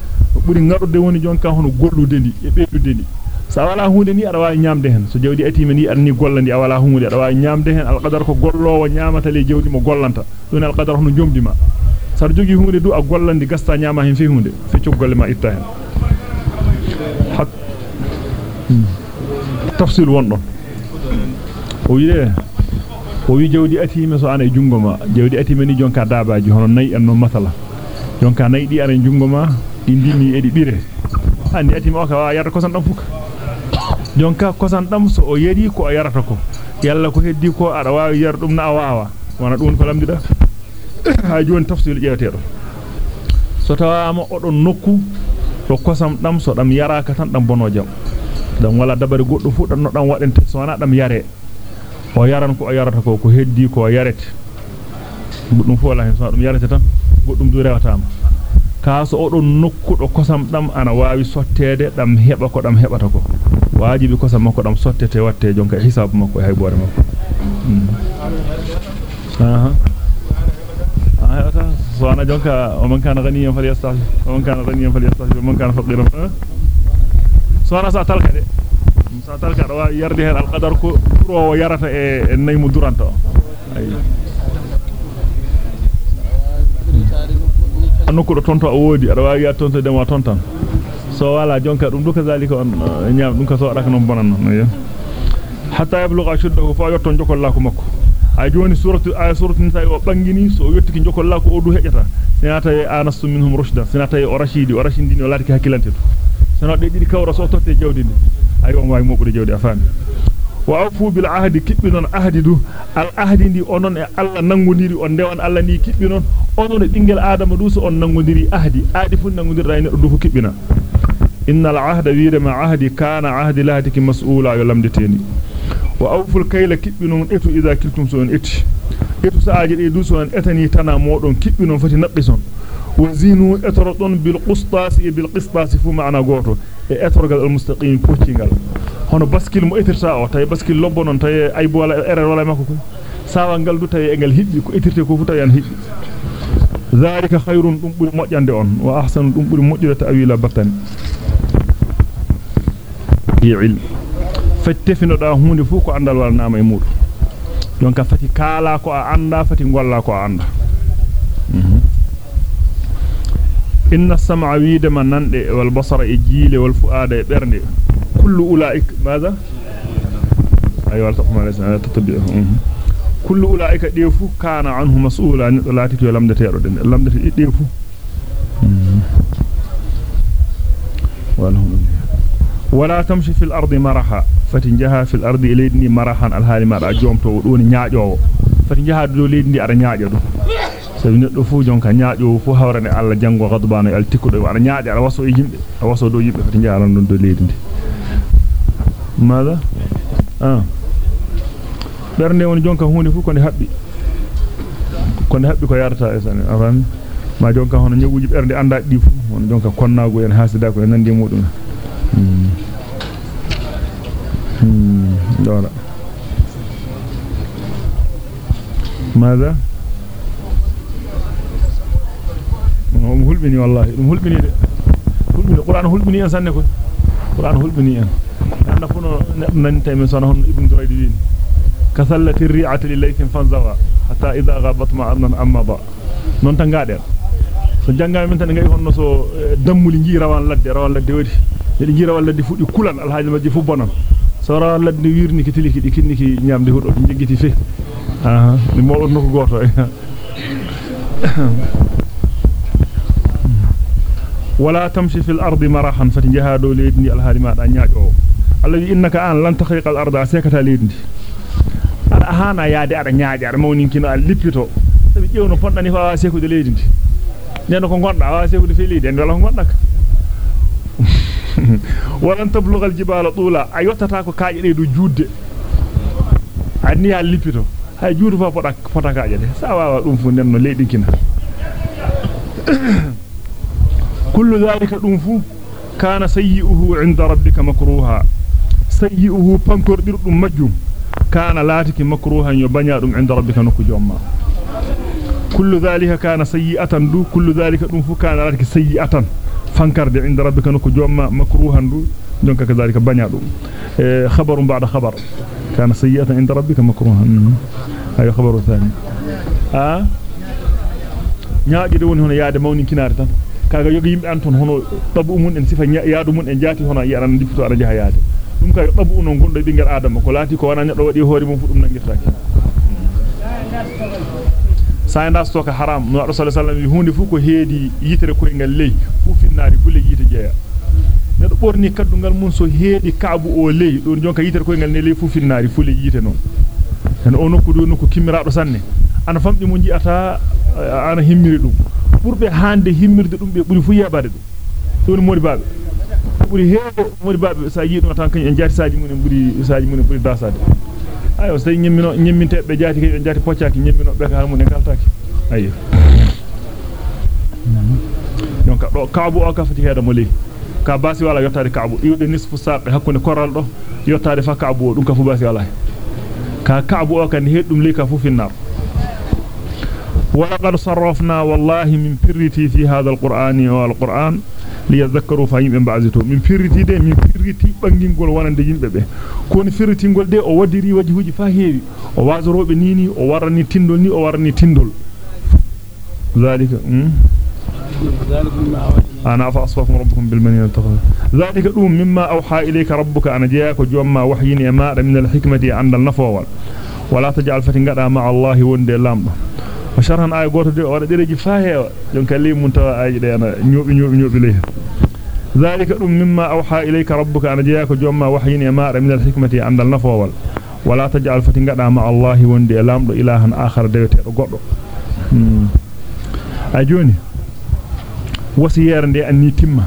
buri ngardude woni jonka hono gollude ndi e beddude ndi sa wala hunde ni ada waawi nyamde hen so jawdi atimi ni anni gollandi a wala hunde ada waawi nyamde hen al-qadar ko gollowo nyamata le jawdi mo gollanta don al-qadar hono jomdima sar jogi hunde du a gollandi gasta nyama hen fi hunde fi ciogolle ma itta hen tafsil wondon o wiye o wi jawdi atime so ana e jungo ma jawdi atime ni jonka daabaaji hono nay en no masala jonka nay di ana jungo ma di ndimi e di bire andi atime o ka wa yarata kosan dam fuka jonka kosan dam so o yari ko o yarata ko. Yalla ko heddi ko ada waawi yar dum na awawa wana dum ko lamdida ha joni tafsil jeetedo so tawama odon nokku to kosam dam so dam yaraka tan dam bono jam dan wala dabare goddo fu dan no dan wadente so wana dam yare o yaran ko o yarata ko ko heddi ko yarete dum fu wala hen so dum yarete tan goddum du rewatama kaaso odon nokkudo kosam dam ana waawi sottede dam heba ko dam hebata ko waajibi kosam makko dam sottete watte jonka hisabu makko hay boore makko aha ayata so ana jonka o man kana ganiyan falyastahi o man kana ganiyan falyastahi o man kana faqiran so ana sa talka de sa talka do yardi hen al qadar ko ro yarata e naymu duranta ay annuko do tonto o wodi ada waawi tonto de ma tontan so wala jonka dum duka zalika on nyaam dum ka so adaka non bonan non yo hatta yablugha shuddahu fa yotto jokol la ko makko ay joni suratu ay suratu nisa o bangini so yottiki jokol la ko o du hejata sinata e anastu minhum rushda sinata e o rashidi o rashidi o lati hakilante to sono de didi kawra so totte jawdi ni ay on way mobude jawdi afami wa afu bil ahdi kibbinon ahdi du al ahdi ndi onon e alla nangondiri on dewan alla ni kibbinon onon e bingel adama du so on nangondiri ahdi aadi fu nangondirra e neddo du fu kibbina innal ahda wiide ma ahdi kana ahdi lahatiki mas'ula yo lamdeteni wa awful kayla kibbinon etu idha kiltum so eti etu saaji de duso on etani tana modon kibbinon fati nabison wa zinu etrodon bil qistas bil qistas fu ma'na goto e etorgal al mustaqim poccingal hono baskil mo etirta o tay baskil lobbo non tay ay bola erreur wala makko ko sawa ngal du tay engal hibbi ko etirte ko fu tay an hibbi zalika khairun dum buri mojjande on wa ahsanu dum buri mojjude ta'wila battani ilm fattefinoda hunde fu ko andal wal nama e mudu donc fati kala ko a anda fati golla ko a anda inna sam'a wiida man nande wal basara e jiile wal fuada e bernde kullu ulaik madha ay wal taqma laysa tatabi'u kullu ulaika defu kana anhu mas'ula ni lati to lamdateedo den lamdate defu walhum wala tamshi fil ardi maraha fati jaha fil ardi ilayni marahan alhali ma da jomto doni nyaajowo fati jaha do leydi ada nyaajo do sabi neddo fu jonka nyaajo fu hawrane alla jango gadbano al tikkudo wala nyaaje ala waso e yimbe waso do yimbe fati jaha don do leydi ndi mada ah bernde woni jonka hunde fu ko ne habbi ko ne habbi ko yarata e sane afami ma jonka hono nyaguji bernde anda di fu won jonka konnago en hasida ko nandi mudum hmm hmm dora ماذا من كثلة الريعة لليث فانزوا حتى إذا غابت ما أمنا أما با min tan ngay honno so dammuli ji rawan ladde rawan ladde wadi yedi ji rawan ladde fudi kulan alhaaji majji fu bonon so rawan ladde wirni ki tiliki di kinniki nyamde hudo jigiti fe aha ni mo on ko goto ولا تمشي في الأرض مراحا فتجهادوا ليدني الهالي ما دانياجو الذي إنك أن لن تخلق الأرض سيكتا ليدني أهانا يادي أرى نياجي أرى مونين كنا الليبيتو سبي يونو فنداني فوا سيكو دي ليدني نيانو كنغوانا فوا سيكو دي في ليدني ولا كنغوانك ولن تبلغ الجبال طولا. أيوتا تاكو كاجي ليدو جود أدنيا الليبيتو هاي جود فوا فوتا كاجي سوا وقوم فو نيانو ليدي كنا. كل ذلك دون كان سيئه عند ربك مكروها. سيئه بانكور دير دون مجوم. كان لاتك مكروها يبنيا دون عند ربك نكو نكجوما كل ذلك كان سيئة دو. كل ذلك دون كان لاتك سيئة. فانكر دي عند ربك نكو نكجوما مكروها دو. دونك كذلك بنيا دون إيه، خبر بعد خبر. كان سيئة عند ربك مكروها. هذا خبر ثاني ها آه؟ نعم نعم نعم نعم نعم كنار تن kaga yogi yimbe an ton hono tabu mun en sifa yaadu mun en jaati hono yaran dipto ara jaha yaade dum kay tabu non gondo bingel adama ko laati ko wana neddo wadi hoore mum fu dum nangirtaaki sa nda stoka haram no rasul sallallahu alaihi hunde fu ko heedi yitere ko ngal ley fu finnaari bulle yite jeya neddo borni kaddungal mun so heedi kaabu o ley don jonka yitere ko ngal ne ley fu finnaari fu le yite non en o nokku do nokku kimmiraado sanne ana famdi mo jiata ana himmiri dum burbe hande himmirde dum be buri fu yabade dum don modi baabe buri heebo modi baabe sa yiido tan kan en jaati saaji mun en buri saaji mun buri dasade ayo so nyemmino nyemminte be jaati kay be jaati poccaaki nyemmino be ka mun en kaltaaki ayo donc do kaabu o ka fati heeda mo ley ka basi wala yottade kaabu yude nisfu saqe hakkunde koral do yottade fa kaabu dum ka fu basi wala ka kaabu o kan heddum ley ka fu finnar ولقد صرفنا والله من فرتي في هذا القرآن والقرآن ليذكروا فهم بعضته من فرتي دي من فرتي بانغينغول wonande yimbe be kon firtingol de o wadiri wajhuji fa heewi o wazorobe nini o warani tindol ni o warani tindol zalika أنا فأصفكم ربكم بالمنين تقول ذلك دوم مما أوحى إليك ربك أنا جاءك جوما وحيين ما من الحكمة عند النفوال ولا تجعل فتنقضى مع الله وندي لامبا وشرحن آية قوة دي وأنا ديرجي فاهي جون كلي منتوى آية دي أنا نيوبي نيوبي نيوبي ليه ذلك دوم مما أوحى إليك ربك أنا جاءك جوما وحيين ما من الحكمة عند النفوال ولا تجعل فتنقضى مع الله وندي لامبا إلها آخر ديوتي قوة أجوني wasiyere nde anni timma.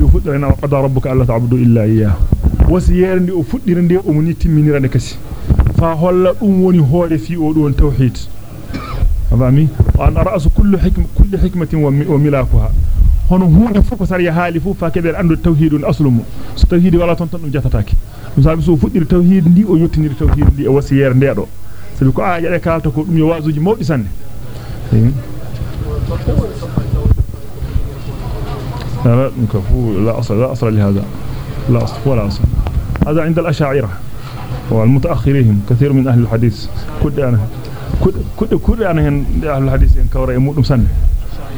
Yo fuddira qada rabbuka alla ta'budu illa iyyah wasiyere ndi o fuddira ndi o muni timminira ne kasi. Fa holla dum woni hoore fi o don tawhid. فهمي وأن رأس كل حكم كل حكمة وملاكها. هون هو فوق سري حالي فوق فكبر أن التوحيد الاصل التوحيد ولا تنتن جتاك مثال سو فدي التوحيد دي أو يوتني التوحيد دي أو سير ندو سبي كو آه يدي كالتا كو دمي وازوجي لا لا لا اصل لا أصل لهذا. لا أصل ولا أصل. هذا عند الأشاعرة والمتأخرين كثير من أهل الحديث. كنت أنا كد كد كد أنا هن أهل الحديث إن كورا يموت مسنة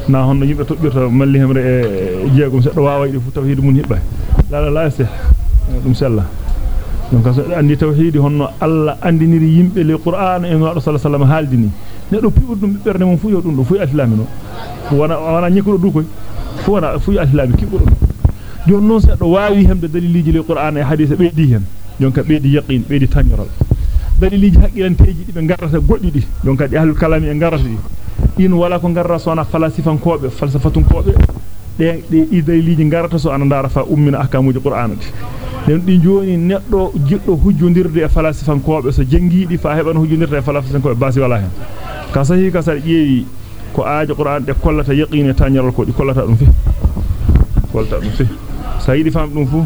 na hono yimbe tobbirta malli hemre e jeegum seddo waawayde fu tawhid mun hibba la la la yasih dum sella donc so andi tawhid honno alla andiniri yimbe le qur'an e no sallallahu alaihi wasallam haaldini neddo piwdum berde mum fu yo dum do fu islamino wana wana nyikudo du koy fu wana fu islami kibudo jon non seddo waawi hemde daliliji le qur'an e hadith beedi hen jonka beedi yaqin beedi tanyoral daliliji haqqilanteji dibe garrata goddi di jonka di ahlul kalami e garrata di in wala ko garra sona falasifan kobe falsafatun kobe de de di daliliji garrata so anandara fa ummina ahkamuji qur'anati den di joni neddo jiddo hujjondirde e falasifan kobe so jangidi fa heban hujjondirde e falasifan kobe basi wala hen ka sahi ka sar yeewi ko aaje qur'an de kollata yaqine tanyaral ko di kollata dum fi kollata dum fi سيدي فهم نوفو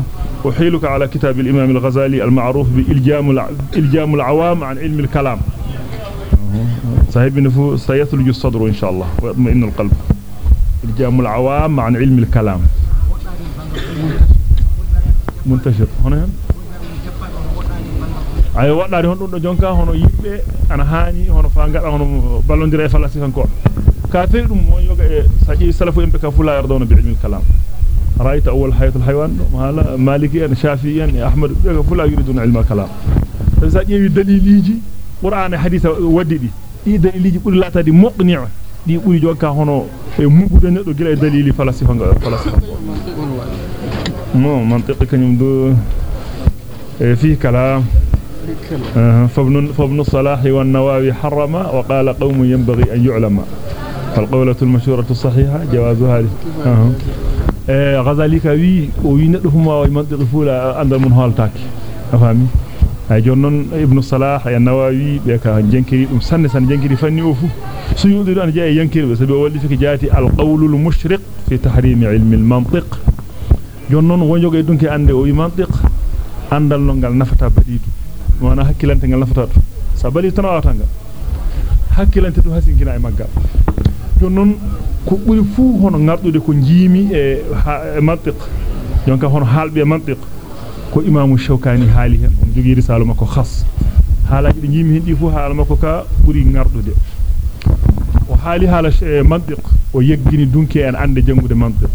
أحيلك على كتاب الإمام الغزالي المعروف بإلجام الإلجام العوام عن علم الكلام. سيدي نفوه سيثلج الصدر إن شاء الله وإطمئن القلب. إلجام العوام عن علم الكلام. منتشر. هنا ay wadari hon do jonka hon yibbe ana haani hon fa ngada hon ballondire falasifan ko ka feedum mo yoga e saji salafu embe ka رأيت أول حياة الحيوان مالا مالكي ان شافعي أحمد بيغا فلا يريدون علم فسا جيوي دليليجي قرآن حديث ودي دي. دي دليليجي بودي لاتادي مقنع. دي بودي جونكا هونو. e mugude neddo gila dalili falasifa nga falasifa no mantiqi kanyum do fi kalam فابن فابن الصلاح والنواوي حرم وقال قوم ينبغي أن يعلم. فالقولة المشهورة الصحيحة جواز هذه. أه. غزالي كوي وي ندو فما واي منطق فولا اندal mun holtaaki afami ay jonnon ibn salah ya nawawi be ka jankiri dum sanne san jankiri fanni o fu su yudu an jey yankiri sabi walli fiki jaati al qawlul mushriq fi tahrim ilm al mantiq jonnon wonjoge dunki ande o wi mantiq andal no ngal nafata badidu wana hakkilante ngal nafata sabali tan awatanga hakkilante dum hasinkina e maggal jonnon ko buri fu hono ngardude ko jiimi e mantiq jonka hono halbe mantiq ko imamu shawkani haali hen on jogi risalu makko khas halaji de jiimi hen di fu haala makko ka buri ngardude o haali hala mantiq o yeggini dunki en ande jangude mantiq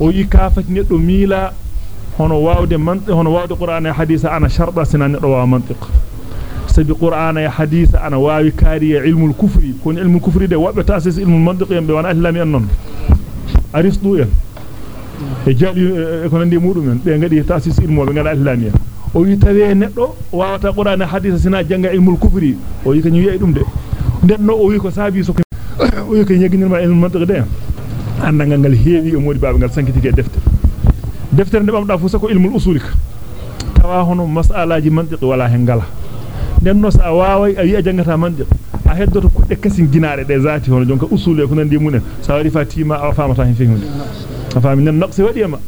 o yi kafati neddo miila hono waawde mantiq hono waawde qur'ana e hadisa ana sharda sinan neddo waa mantiq sabi qur'ana ya hadisa ana waawi kaariya ilmul kufri kon ilmul kufri de wabbe tasis ilmul mantiq yambe wana islami en non aristu en e jaali e ko nandi mudum en be ngadi tasis ilmu be ngada islami en o wi tawe neddo waawata qur'ana hadisa sina janga ilmul kufri o yi kanyu yi dum de den no o wi ko sabi so o yi kan yeginirma ilmul mantiq de anda ngal heewi e modi baba ngal sankitike defte deftere nde bamda fu sako ilmul usulika tawa hono mas'alaji mantiq wala hen ngala den no sa waaway a wi'a jangata mantiq a heddoto kudde kasin ginaare de zati hono jonka usule ko nandi munen sa wari fatima a famata hen fehunde a fami nen naqsi wadi ema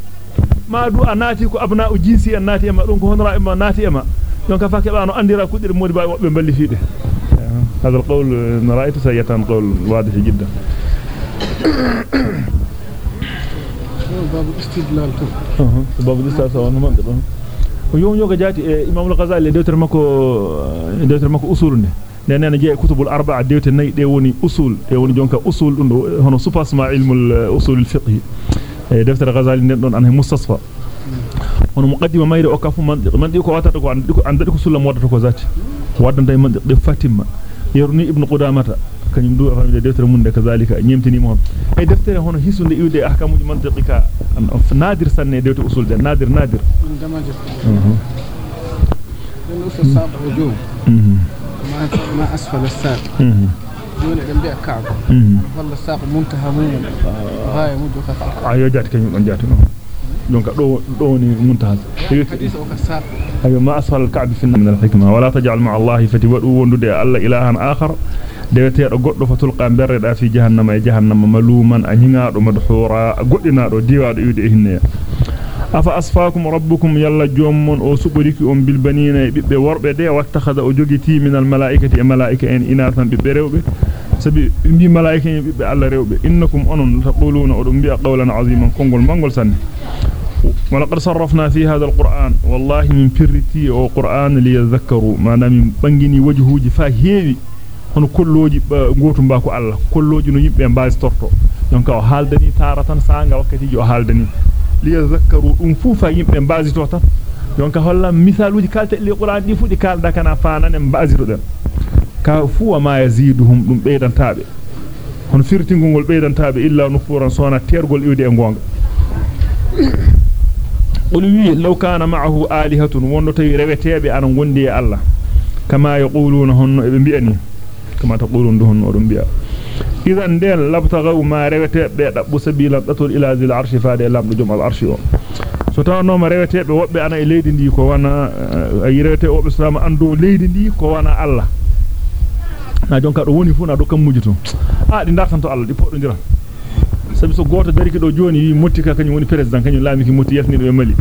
ma du anati ko abna u jinsi en nati ema don ko honora ema nati ema jonka fa keba no andira kudde modi ba wobbe balli fiide هذا القول رأيت سيتان قول واضح جدا باب الاستدلال باب الاستدلال سواء منطق ويوم يوغا جاتي امام الغزالي دوتر مكو دوتر مكو اصول dewte nay de woni usul de woni jonka usul dum hono supasma ilmul usul al fiqh e deftere ghazali den don an mustasfa hono muqaddima mayre o kafu man man ko watata ko andadi ko sulam wadata ko zati wadanta man de fatima yerni ibnu qudamata kanyum du afamide deftere mun de kazalika. Nyemtini mo ay deftere hono hisunde iwde ahkamuji mantiqika nadir sanne dewte usul de nadir nadir ما أسفل الساق دون كعب منتهى غاية أيوة جات جات أيوة ما أسفل الكعب في من الحكمة ولا تجعل مع الله فتودوا وندد الله إلها آخر دewete do goddo fatulqa berreda fi jahannama e jahannama maluman anyinga do madhura goddina do diwaado yude hinne afa asfaakum rabbukum yalla jommon o suboriki on bil banina e bibbe worbe de wattakhadha o jogiti min al malaikati e malaika en inatan bibbe rewbe sabi mbi malaika en bibbe alla rewbe innakum onon taquluna o dum bi'a qawlan aziman kongol mangol sanne ولقد صرفنا في هذا القرآن والله من فرتي أو قرآن ليذكروا ما من بنجني وجهه فاهيوي hono kolloji gotum ba ko Allah kolloji no yimbe mbaasi torto donc o haaldani taratan sanga wakkati jo haaldani li yazakkaru dum fu fa yimbe mbaasi to tan donc holla misaluji kalte li qur'an di fudi kalda kana fanan mbaasi to den ka fu ma yaziduhum dum beydantaabe hono firtingol beydantaabe illa nufuran sona tergol iwde e gonga qul wi law kana ma'ahu alihatun wondo tawi rewetebe an gondi e Allah kama yaquluna kama taqulun duhun odum biya idan del labtagaw ma rewete be dabbu sabila datul ila zil arshi faade lamdo jom al arshi o so tawno ma rewete be wobbe ana e leydi ndi ko wana ay rewete wobbe sama ando leydi ndi ko wana Allah na jonka do woni fu na do kammuji to ah di dartanto Allah di poddo ndira sabi so goto dari do joni wi mottika kanyum woni president kanyum laami ki motti yasni do mali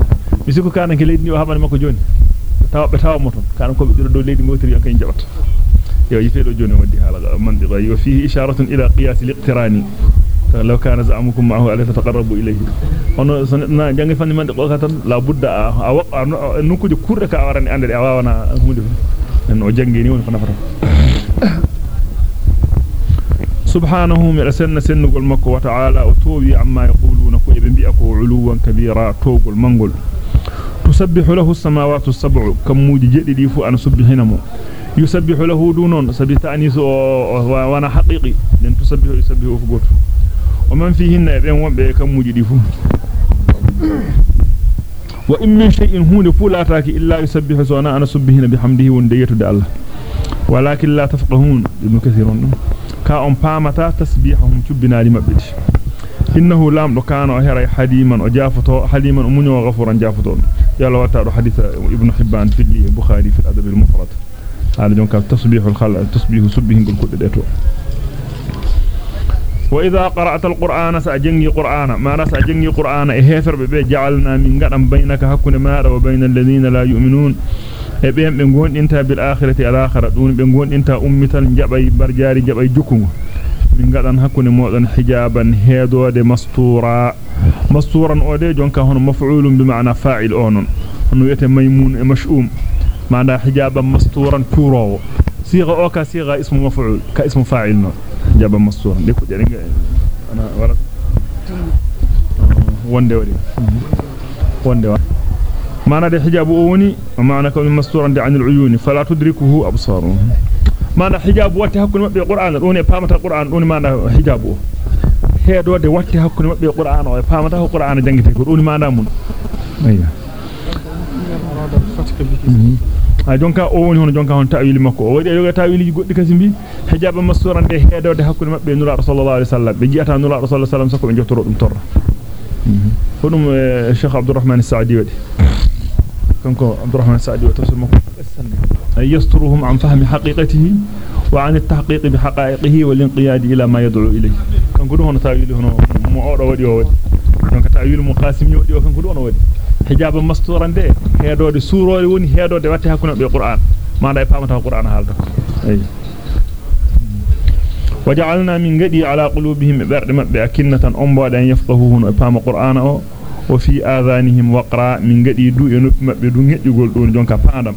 mi siko kana ke leydi ni o habani makko joni tawbe tawa moton kana ko be do leydi ngotiri kany jabata يفيدو جوني ودي حاله منطقه وفيه إشارة إلى قياس الاقتران. لو كان زعمكم معه الا تتقربوا إليه. أنا سنتنا جانغي فاني من دقه تن لا بد ا وقع نكوجي كوركا وراني اندي ا واونا حمد ان أو جانغي ني ونفنا فتا سبحانه من رسلنا سن نقول مكو وتعالى. وتوي عما يقولون. كو يبي بيكو علوا كبيرا. توغل منغول تسبح له السماوات السبع. كم موجي جدي دي فو أن سبحينمو يسبح له دون سبي تأنيس وأنا حقيقي. لن تسبح يسبح فقط ومن فيهن يبين ومبه كم مجدفو وإن من شيء هون فولا تاكي إلا يسبح سوانا أنا سبهن بحمده ونديته دي الله. ولكن لا تفقهون. ابن كثير كأم بامتا تسبيحهم تبنا لمبدش إنه لام كان أهري حليما وجافتو حليما أمني وغفورا جافتو. يلا وتعالى حديث ابن حبان في البخاري في الأدب المفرد. هذا جونك تصبيح الخلق تصبيح سبه كل ديتو. وإذا قرأت القرآن سأجني قرآن ما ناس أجني قرآن إهفر ببي جعلنا من قدم بينك حكون ما وبين الذين لا يؤمنون. إبهم بنقول إنت بالآخرة الآخرة دون بنقول إنت أمتا جبي برجاري جبي جكم. من قدم حكون موضا حجابا هيدو دي مستورا. مستورا أودي جونك هون مفعول بمعنى فاعل أونون أنه يتم ميمون مشؤوم. معنى حجابا مستورا كورو صيغة أو كصيغة اسم مفعول كاسم فاعل حجابا مستورا. ديكو دي أنا ولا وندي ودي وندي معنى ده حجاب أوني ومعنى كون مستورا عن العيون. فلا تدركه أبصارهم. معنى حجاب واتي حكم مبي القرآن. دوني فهمت القرآن. دوني معنى حجاب heedode watti hakkunde mabbe qur'an o e famata ko qur'an jangite ko doni manda mun ayya ha jonka o woni hono jonka hon ta'wili makko o wadi yoga ta'wili goddi kasi bi hijaba masuran de heedode hakkunde mabbe nura sallallahu alaihi wasallam be jiata nura sallallahu alaihi wasallam sako be jottoro dum torra hodum cheikh abdurrahman as-saadi wadi kanko abdurrahman as-saadi wa tafsir makko ay yasturuhum an fahmi haqiqatihi wa an at-tahqiq bi haqa'iqihi wal inqiyad ila ma yad'u ilayhi kanko dum hono ta'wili hono mo odo wadi o wadi ta'wil muqasimi wadi o kanko dum ono wadi hijaba masturan de heedode suurore woni heedode watte hakkunde be qur'an manda e pamata qur'an halda ay waja'alna min gadi ala qulubihim berde mabbe akinnatan ombode en yafqahuhu e pama qur'ana o wa fi adhanihim waqra min gadi du e noppi mabbe du ngejjugol don jonka paandam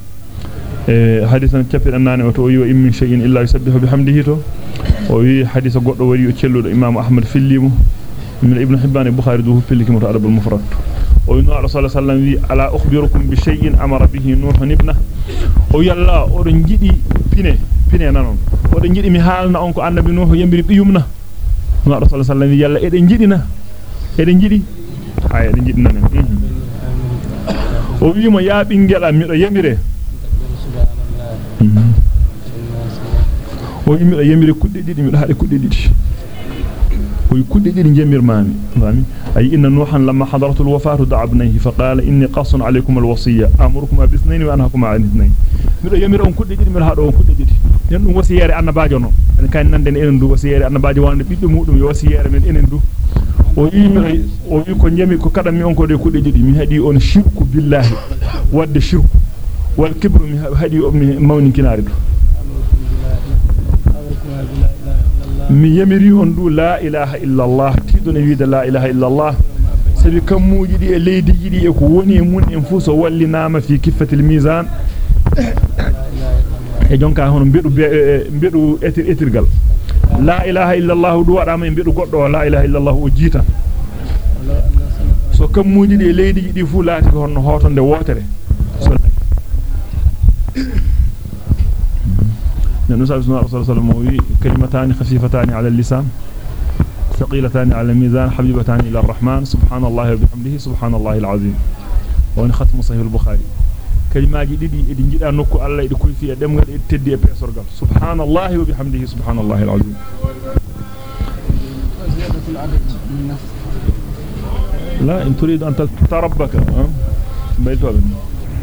e hadisan capidan nane o to yi wa min shay'in illa yusabbihu bihamdihi to o wi hadisa goddo wari o celludo imam ahmad fillimu من ابن حبان البخاري دوه في لكم رأب المفرد. وإن الله صلى الله عليه وسلم على أخبركم بشيء أمر به نوح ابنه؟ ويلا أرنجدي بني بني أنا أرنجدي مهالنا أنك أن نبي نوح يمبرب يمنا الله صلى الله عليه وسلم يلا أرنجدينا أرنجدي هاي آه، أرنجدنا وفي ما يابين جل أمير يمير ويمير يمير كل دي دي مرحلة كل دي دي ويكون دي جمير مامي فاهمي أي إن نوحا لما حضرت الوفاة دعا ابنيه فقال إني قص عليكم الوصية أمركم باثنين وأنهاكم عن اثنين dum wasiyere annabaajo no en kan nanden enen du wasiyere annabaajo wonde bibbe mudum yo wasiyere men enen du o yimi o wi ko jami ko kada mi on ko de kudde jidi mi hadi on shirku billahi wadde shirku wal kibru mi hadi o mi mawni kinaari do mi yamiri on du la ilaha illa allah tidone wiide la ilaha illa allah sabi kammuji di e leydi jidi e ko woni e mun en fu so wallinama fi kiffatil mizan e jonka hono bedu bedu etir etirgal la ilaha illa allah du wadama e bedu goddo la ilaha illa allah o jiita so kammuji di e leydi jidi fu laati ko hono hotonde wotere so نبي صلى الله عليه وسلم كلمتان خفيفتان على اللسان ثقيلتان على الميزان حبيبتان إلى الرحمن سبحان الله وبحمده سبحان الله العظيم. وان ختم صحيح البخاري. كلمات ديدي ادي جيدا نوكو الله ادي كوي في دمغال ادي تدي بيسورغال سبحان الله وبحمده سبحان الله العظيم. لا إن تريد أن تربك بيتوا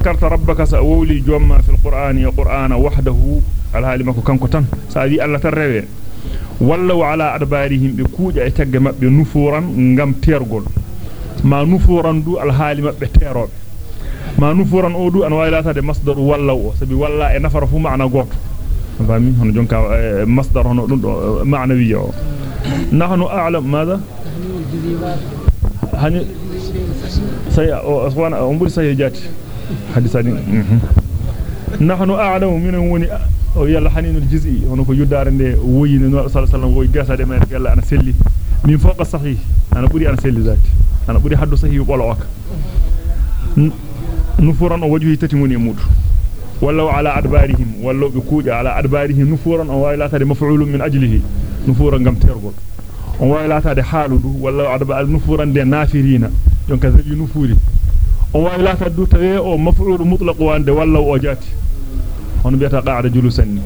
كرت ربك سأولي جوما في القرآن يا قرآن وحده alhaali makko kanko tan sa wi Allah tan rewe wallahu ala adbarihim be kuuja e tagge mabbe nufuran ngam tergol ma nufuran du alhaali mabbe terobe ma nufuran o du an waylata de masdar wallahu sabi walla e nafara fu maana goto fami hono jonka masdar hono dum do ma'nawiyya o nahnu a'lam madha hani say o aswana on buri say jati hadisani nahnu a'lamu min woni o yalla haninul juz'i hono ko yuddare nde woyine no sallallahu woy gasade men yalla ana selli min fawqa sahih ana buri ana selli zati ana buri haddu sahih bolo waka nufuran o wajhi tati moni mudu walla ala adbarihim walla be kuuja ala adbarihim nufuran o waylata de maf'ulun min ajlihi nufuran gam tergol on waylata de haludu walla adba nufuran de nafirina jonka zabi nufuri on waylata du tawe o maf'ul mutlaq wande walla o jati on biyata qa'ada julusan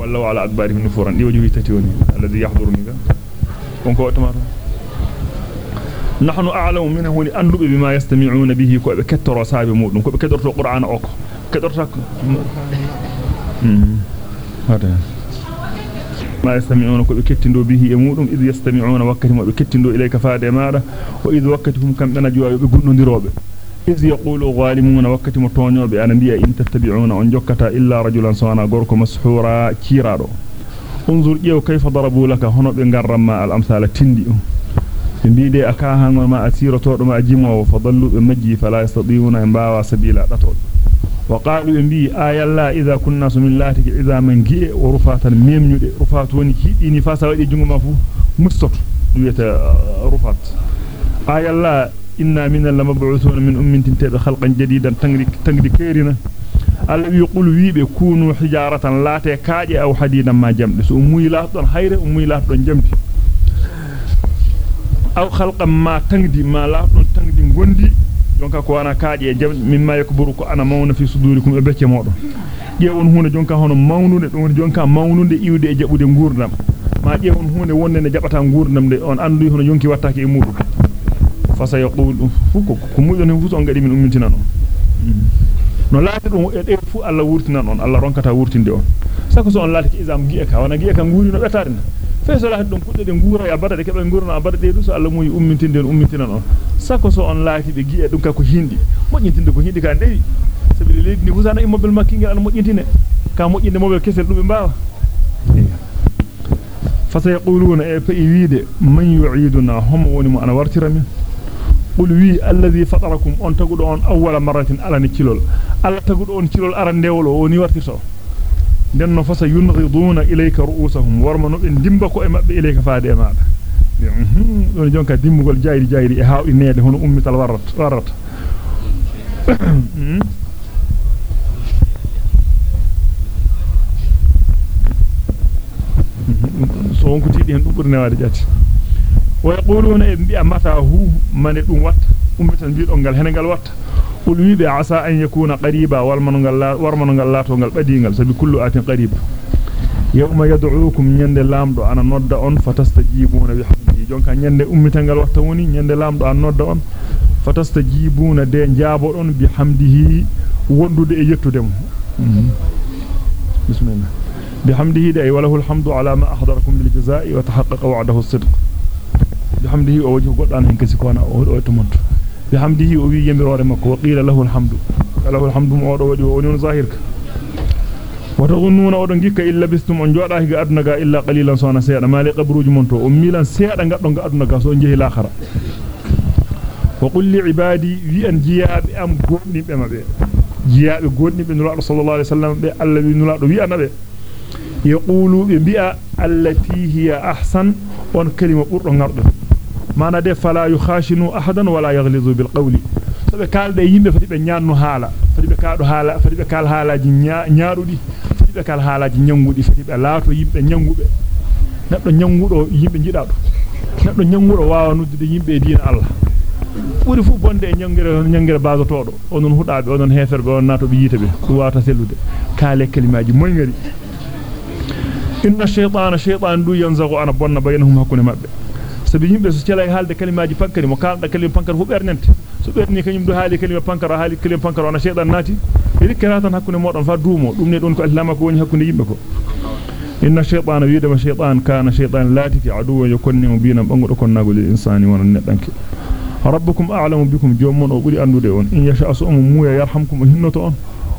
walla ala adbarihim nufuran di wajhi tati woni alladhi yahduruni ga on ko tamata nahnu a'lamu minhu li andube bima yastami'una bihi ko be kettoro saabe mudum ko be kedorto qur'ana o ko kedorta hada ma yastami'una ko be kettindo bihi e mudum id yastami'una wakkati mo be kettindo ilayka faade maada wa id wakkatihum kam dana juwa be gundondirobe إذ يقول غالمون وقت مرتوني بأنبياء إن تتبعون أن جكتا إلا رجلا سوانا غورك مسحورا كيرارو. انظر إيو كيف ضربوا لك هنا بنقر ما الأمثال تندئوا بيد أكاها وما أسير طور ما أجموا وفضلوا بمجي فلا يستطيعون إنباوا سبيلا لطول وقالوا إنبي آي الله إذا كنا سمي الله تك إذا من جئ ورفاتا ميمن رفات ونكي إني فاسا ويدي جنغ مفو مستط رفات. آي الله inna minna lamab'uthuna min ummatin tabi khalqan jadidan tangri tangri kerina alla wi qul wiibe kunu hijaratan laate kaaje aw hadidan ma jamde so umuyi laatdon hayre umuyi laatdon jamdi aw khalqan ma tangdi ma laatdon tangdi gondi jonka ko wana kaaje jamdi mimma yakburu ko ana mawna fi sudurikum e becce modon ƴeewon hunde jonka hono mawnude dum jonka mawnude iwde e jabude ngurdam ma ƴeewon hunde wonde ne jabata ngurdam de on andu hono jonki wattake e mudum fasa yaqulu fuko ko mudon fu on gadi min ummintina non no laati dum e de fu alla wurtina non alla ronkata wurtinde on sako so on laati ki izam gi'e ka wana gi'e ka nguri no betare na fe so laati dum kudde de ngura ya bada de kebe ngurna abada de so alla muy ummintinde on ummintina non sako so on laati be gi'e dum ka ko hindi mojjintinde ko hindi ka dewi sabi leedi ni husana immobile makkingal al mojjintine ka mojjinde mobile kesel dum be baawa fasa yaquluna e fa wiide man yu'iduna hum woni mo ana wartira min قل وي الذي فطركم أن تقولون أول مرة على نكيلول ألا تقولون كيلول أرنديولو ونيورتيسو لأنه فس ينغضون إليك رؤوسهم ورمان إن دمبك أمب إليك فادي أمب يعني جونك دمبك الجاير جاير إهاو إيه إني اللي هون أمي تلورت ورت سوونكو تيدي هن أبرنا وارجاتي ويقولون إبن بيئة متاه من إبن وات أمتن بيئة أنجل هنجل وات. قلوا بيئة عسى أن يكون قريبا ورمان غلات ونجل بديغل سبي كل آت قريب. يوم يدعوكم نيند لامدو أنا نودة أن فتستجيبون بحبه جونك نيند أمتن غل واتوني نيند لامدو أنا نودة أن فتستجيبون دين جابرون بحمده. وندو دي يكتو دم بسم الله. بحمده دي وله الحمد على ما أحضركم للجزاء وتحقق وعده الصدق. بحمده أو وجه قدان هنك سكونا أو اوتمنت بحمده أو وي يمروره مكو قيل له الحمد له الحمد أو دو وجه أو نون ظاهرك وتظنون أو دو جيك الا بستم ان جودا هي ادنا غا الا قليلا سونا سيدا مالي قبروج مونتو أو ميلان سيدا غا دو غا ادنا غا سو نجي الاخره وقل لعبادي وي ان جياب ام غوندي بما بي جياب غوندي بن رسول الله صلى الله عليه وسلم بي الله نولا دو وي انابه يقولوا بيئة التي هي أحسن وأن كلمة أردو نردو mana de fala yukhashinu ahadan wala yaghlizu bil qawli so be kalde yimbe fati be nyaannu haala fati be kaado haala fati be kal haalaaji nyaarudi fati be kal haalaaji nyangudi fati be laato yimbe nyangube neddo nyangudo yimbe jidado neddo nyangudo waawa nuddude yimbe diina Allah buri fu bonde e nyangere nyangere bazotodo onon hudaabe onon heferbe on nato be yite be dum wata sellude kaale kalimaaji moy inna shaytana shaytan du yanzagu ana bonna baynahum hakune mabbe sabi yimbe so celay halde kalimaaji pankari mo kalda kalima pankar fu bernente so berni kanyum do haali kalima pankar haali kalima pankar ona shaytan nati rikkira tan hakune modon fa duumo dum ne don ko islama ko woni hakune yimbe ko inna shaytana wiidama shaytan kana shaytan latiki aduwa yakonni mo binam bangudo konnago lil insani wonon neddanke rabbukum a'lamu bikum jomon o buri andude on in yasha asu um muya yarhamkum hinnoto on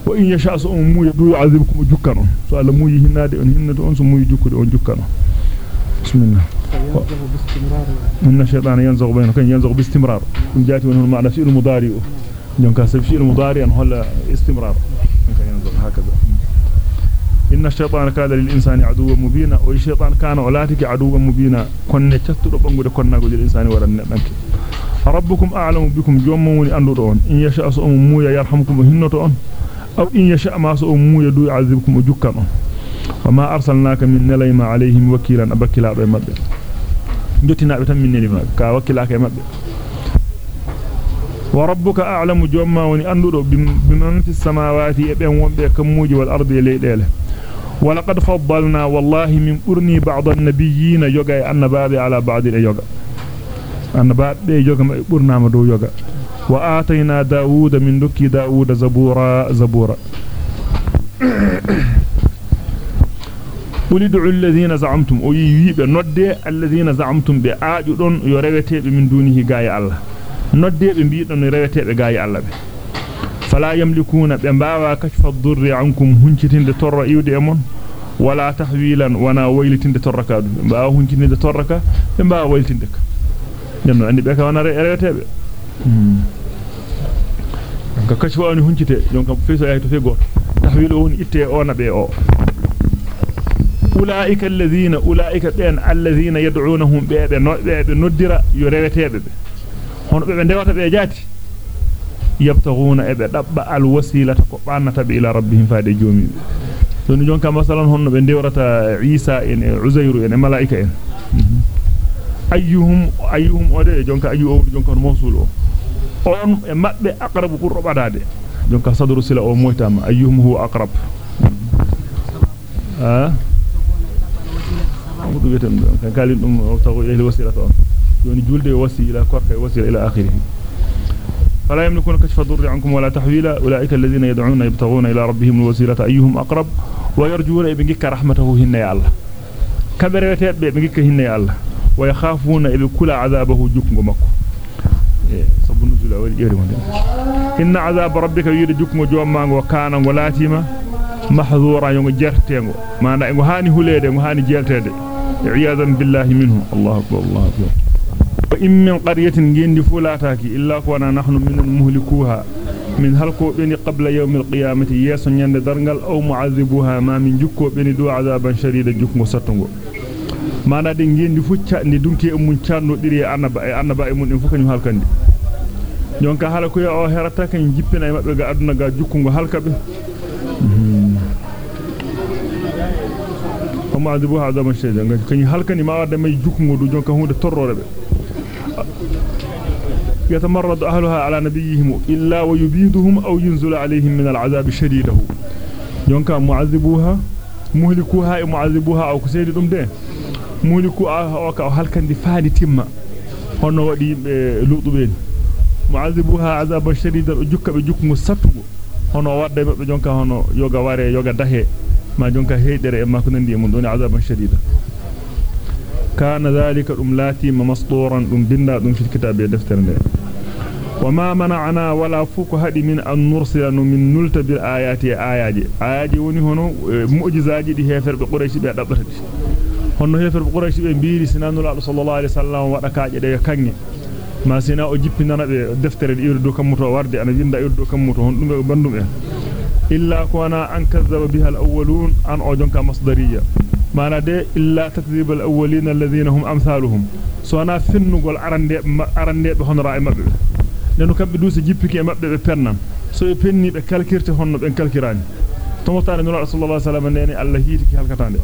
wa in yasha asu um muya du yu'adhibukum jukkan on so alla muyi hinnade on hinnoto on so muyi jukkude on jukkan on bismillah inna shaytana yanzaghu bayna kan yanzaghu bi istimrar dum jati won ma'na fi'l mudari jonka sa fi'l mudari an holla istimrar kan yanzaghu hakaza inna shaytana kana lil insani aduwwan mubina wa shaytan kana ulatiki aduwwan mubina konne cattudo bangude konnago lil insani waran nedanke rabbukum a'lamu bikum jommo woni andudo on in yasha so um muya yarhamkum hinnoto on aw in yasha ma so um muya du min e mabbe jottinaabe tan min nelima ka wakilaaka e mabbe wa rabbuka a'lamu jomma woni andudo biman fis samawati e ben wonbe kamuji wal ardi leydele ولقد فضلنا والله من برني بعض النبيين يوغا النبابي على بعض اليوغا النبابي يوغا برنامه دو يوغا وآتينا داود من دكي داود زبورا زبورا ولدعوا الذين زعمتم. أو ييبه نودي الذين زعمتم باجو دون يو ريوتيبي من دونه غاي الله. نوديبي بي دون ريوتيبي غاي الله فلا يملكون بمبا كشف الضر عنكم. هنچتين دي تور ايودي امون ولا تحويلا وأنا ويلتين دي تركا با هنچين دي تركا بمبا ويلتين دك نم عندي بك وأنا ريوتيبي ka kacho ani hunjite jonka fiso ay to fego tahwilu on ite ona أولئك الذين أولئك بين الذين يدعونهم بأب ندرة يريتيب هون بأب ندوات بأجاتي يبتغون أب دب الوسيلة قبانة إلى ربهم فادي جومي jonka masalan honno be dewrata Isa en Uzairu en malaika en ayyuhum ayyuhum ode jonka ayyu o jonka mawsul o on e mabbe aqrabu qurra badade jonka sadru sila o moytama ayyuhum huwa aqrab ah mudu weten kan kalin dum tago ihli wasilata on joni julde wasila korka wasila ila akhirih فلا يملكون كشف الضر عنكم ولا تحويلا أولئك الذين يدعون يبتغون إلى ربهم الوسيلة. أيهم أقرب؟ ويرجون إبنك رحمته هن يا الله. كبرت بإبنك هن يا الله. ويخافون إذ كل عذابه جكم مكو صب النزول أول يري إن عذاب ربك يري جكم جوما وكان ولاتيما محظورا يوم جرتينغو. ما نغو هاني هوليده غو هاني جلتede عياذا بالله منه. الله أكبر الله أكبر. وإن من قرية جند فلاتاكي إلا كنا نحن من المهلكوها. من هلكو بني قبل يوم القيامة يسن يند درنغل أو معذبوها. ما من جكو بني دو عذابا شديدا جكو ستنغو ما نادي جند فوتشا ndi dunki e mun ciarno diri annaba e annaba e mun en fuka ñu halkandi jonka halako ya o herata kan jippina e mabbe ga aduna ga jukkungo halkabe kuma azibu hada shayda ngal kany halkani ma wadde may jukkungo du jonka hunde torrorebe يتمرد أهلها على نبيهم إلا ويبيدهم أو ينزل عليهم من العذاب شديده يونكا معذبوها مهلكوها معذبوها أو كسيد دم ده muni ku o ka halkandi faani timma hono wadi be luduben mu'azibuha azaban shadidan jukka be jukku sattugo hono wadde mabbe jonka hono e makko nandi mun doni azaban shadidan kana dhalika dum lati masduran dum binda dum fi kitabe deftere nde وما منعنا ولا فوك هدي من أن نرسل من نلت بالآيات آيات آيات وني هنا معجزات دي هفر بقريش بي دبرت hono hefer quraish be biiri sinanu la sallallahu alaihi wasallam wada kaaje de kangi ma sina o jippinana be deftere de irdo kammuto warde ana winda irdo kammuto hon dum e jonka masdariya mana de illa takdhib al-awwalin alladhina hum amsaluhum so ana finnugol arande arande be hono ra'i mabbe nenu kambe duuse jippiki e mabbe be pennan so e penni be kalkirte honno be kalkirani to motare nula sallallahu alaihi wasallam neni allah hiitiki halkatande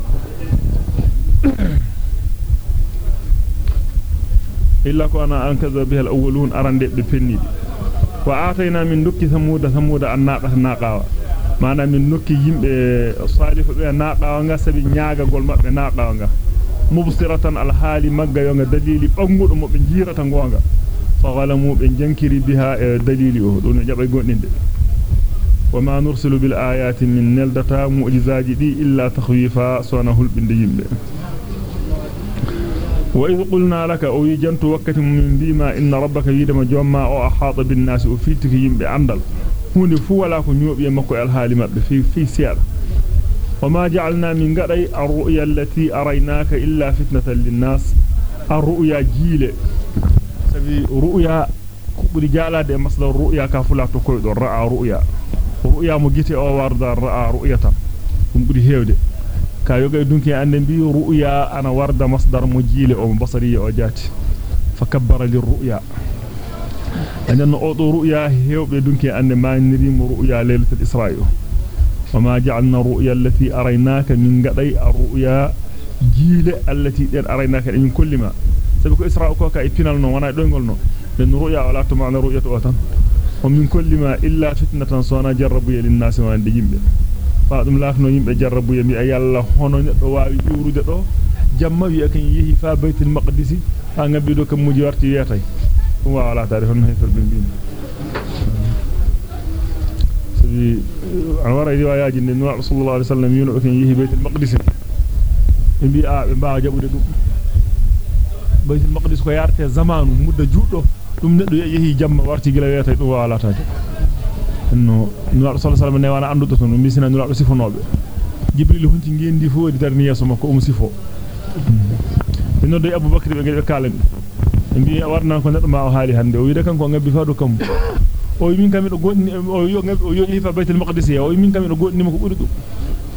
إلا كنا أنكذب بها الأولون أرند بفنيد وآتينا من نكي ثمود ثمود الناقة الناقة معنا من نكي يم صالح بها ناقة وانغا سبي نياغا قول مبه ناقة وانغا مبصرة الحالي مغا يونغا دليل بانغود مبه جيرة غوانغا فغلموا بنجنكري بها دليل دون جبا غونinde وما نرسل بالآيات من نلدتا معجزات دي إلا تخويفا سونه البند يمبه وإذ قلنا لك أو يجنت وقت من بما إن ربك يدم جوما أو أحاط بالناس وفيتك يمبي عندل هوني فو ولا كن يوبي مكو الحالي مبه في في سيادة وما جعلنا من قري الرؤيا التي أريناك إلا فتنة للناس الرؤيا جيلة سبي رؤيا كبري جالة مصدر الرؤيا كافلا تكويد رأى رؤيا رؤيا مجيتي أو وارد رأى رؤية كبري هيودي ka yoga dunki ande bi ru'ya ana warda masdar mujile o basari o jati fakabbara lir أننا أعطوا رؤيا هيو بدونك أن ما نريم رؤيا ليلة الإسرائيل. وما جعلنا رؤيا التي أريناك من قطي الرؤيا جيلة التي أريناك من كل ما. سبق إسرائيل كوكا إبنا لنا وأنا يدون قلنا لأن رؤيا ولا تمعنى رؤية أوتن. ومن كل ما إلا فتنة صانا جربوا للناس وأنا دجيم بي فأدم لاخنو يمع جربوا يمي أي الله هنو نتوا ويورو جتو جمع يكن يهي فابيت المقدسي. فأنا بيدو كم مجوارتي ياتي. Hono hefer be bin sabi an wara riwayaaji ne no sallallahu alaihi wasallam yuno akan yehi baytul maqdis be bi a be baa jabude dum baytul maqdis ko yarte zamanu mudda juddo dum neddo yehi jamma warti gila yetay dum wala taari no nulaado sallallahu alaihi wasallam wana andudo ton mi sina nulaado sifonobe jibril hunti ngendi fo di darni yeso makko um sifo no doy abubakar be gebe kalen mbi warna ko neddo ma o haali hande o wiide kanko ngabbi faado kam o min kam do gonni o yo ngabbi o yo ifa baytul maqdis o min kam do gonni ko buri dum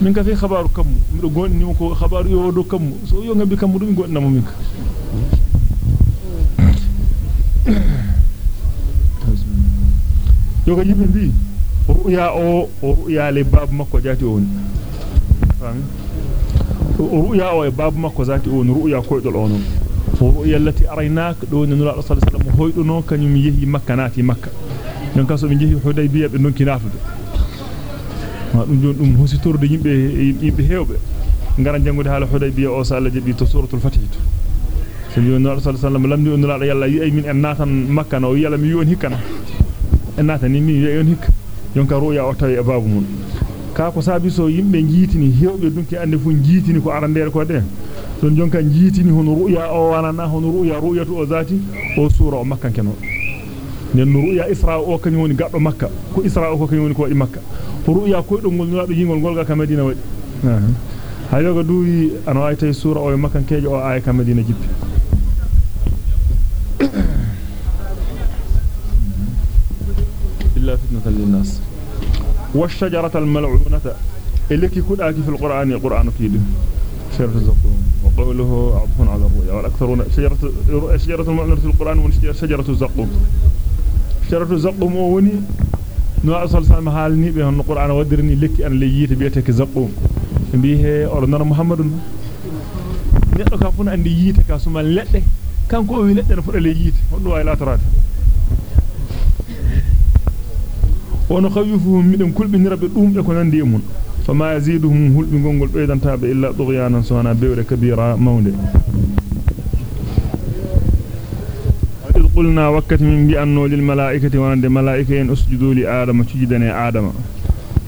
min ka fi khabaru kam mi do gonni ko khabaru yo do kam so yo ngabbi kam dum gonna mo min ka yoga yimbe bi ru'ya o ru'ya le bab makko jati on ru'ya o e bab makko zati on ru'ya koydol onon alaihi wasallam hoyduno kanyum yehi makka nati makka non kaso be jehi hudaybiya be donki natude ma dum jon dum hositorde yimbe yimbe hewbe ngara jangude hala hudaybiya o sa Allah jabi to suratul fatih sabi on sallallahu alaihi wasallam lamdi on la yalla yi ay min en natan makka no yalla mi yon hikkana enata ni mi yon hikka yonka ruya o tawi e babu mun ka ko sabi so yimbe jiitini hewbe dunki ande fu jiitini ko arandere ko de don jonka jiitini hono ruya o wanana hono ruya ru'yatu o zati o sura o makkan keno nen ruya isra o kany woni gaddo makka ko isra o ko kany woni ko wadi makka ruya ko do ngol nulaado yingol golga ka medina wadi hayoga duwi an way tay sura o makkan kejo o ay ka medina jippi إلا فتنة للناس والشجرة الملعونة. إليك كداك في القرآن القرآن كيد. شجرة الزقوم. وقوله عطف على الرؤيا والأكثرون شجرة شجرة الملعونة في القرآن شجرة الزقوم. شجرة الزقوم وني. نوع عليه وسلم حالني بأن القرآن ودرني لك أن لييت بيتك زقوم. بيه أرنان محمد. suma leɗɗe kanko o wi leɗɗe no fuɗa le yiite hoɗum wawi latorade ونخيفهم من كل من رب الأم يكون عنديمون فما يزيدهم هل من قنقل أيضا تابع إلا ضغيانا سوانا بيورة كبيرة مولي وإذ قلنا وكت من بأنه للملائكة وأن الملائكة أسجدوا لآدم تجدني آدم.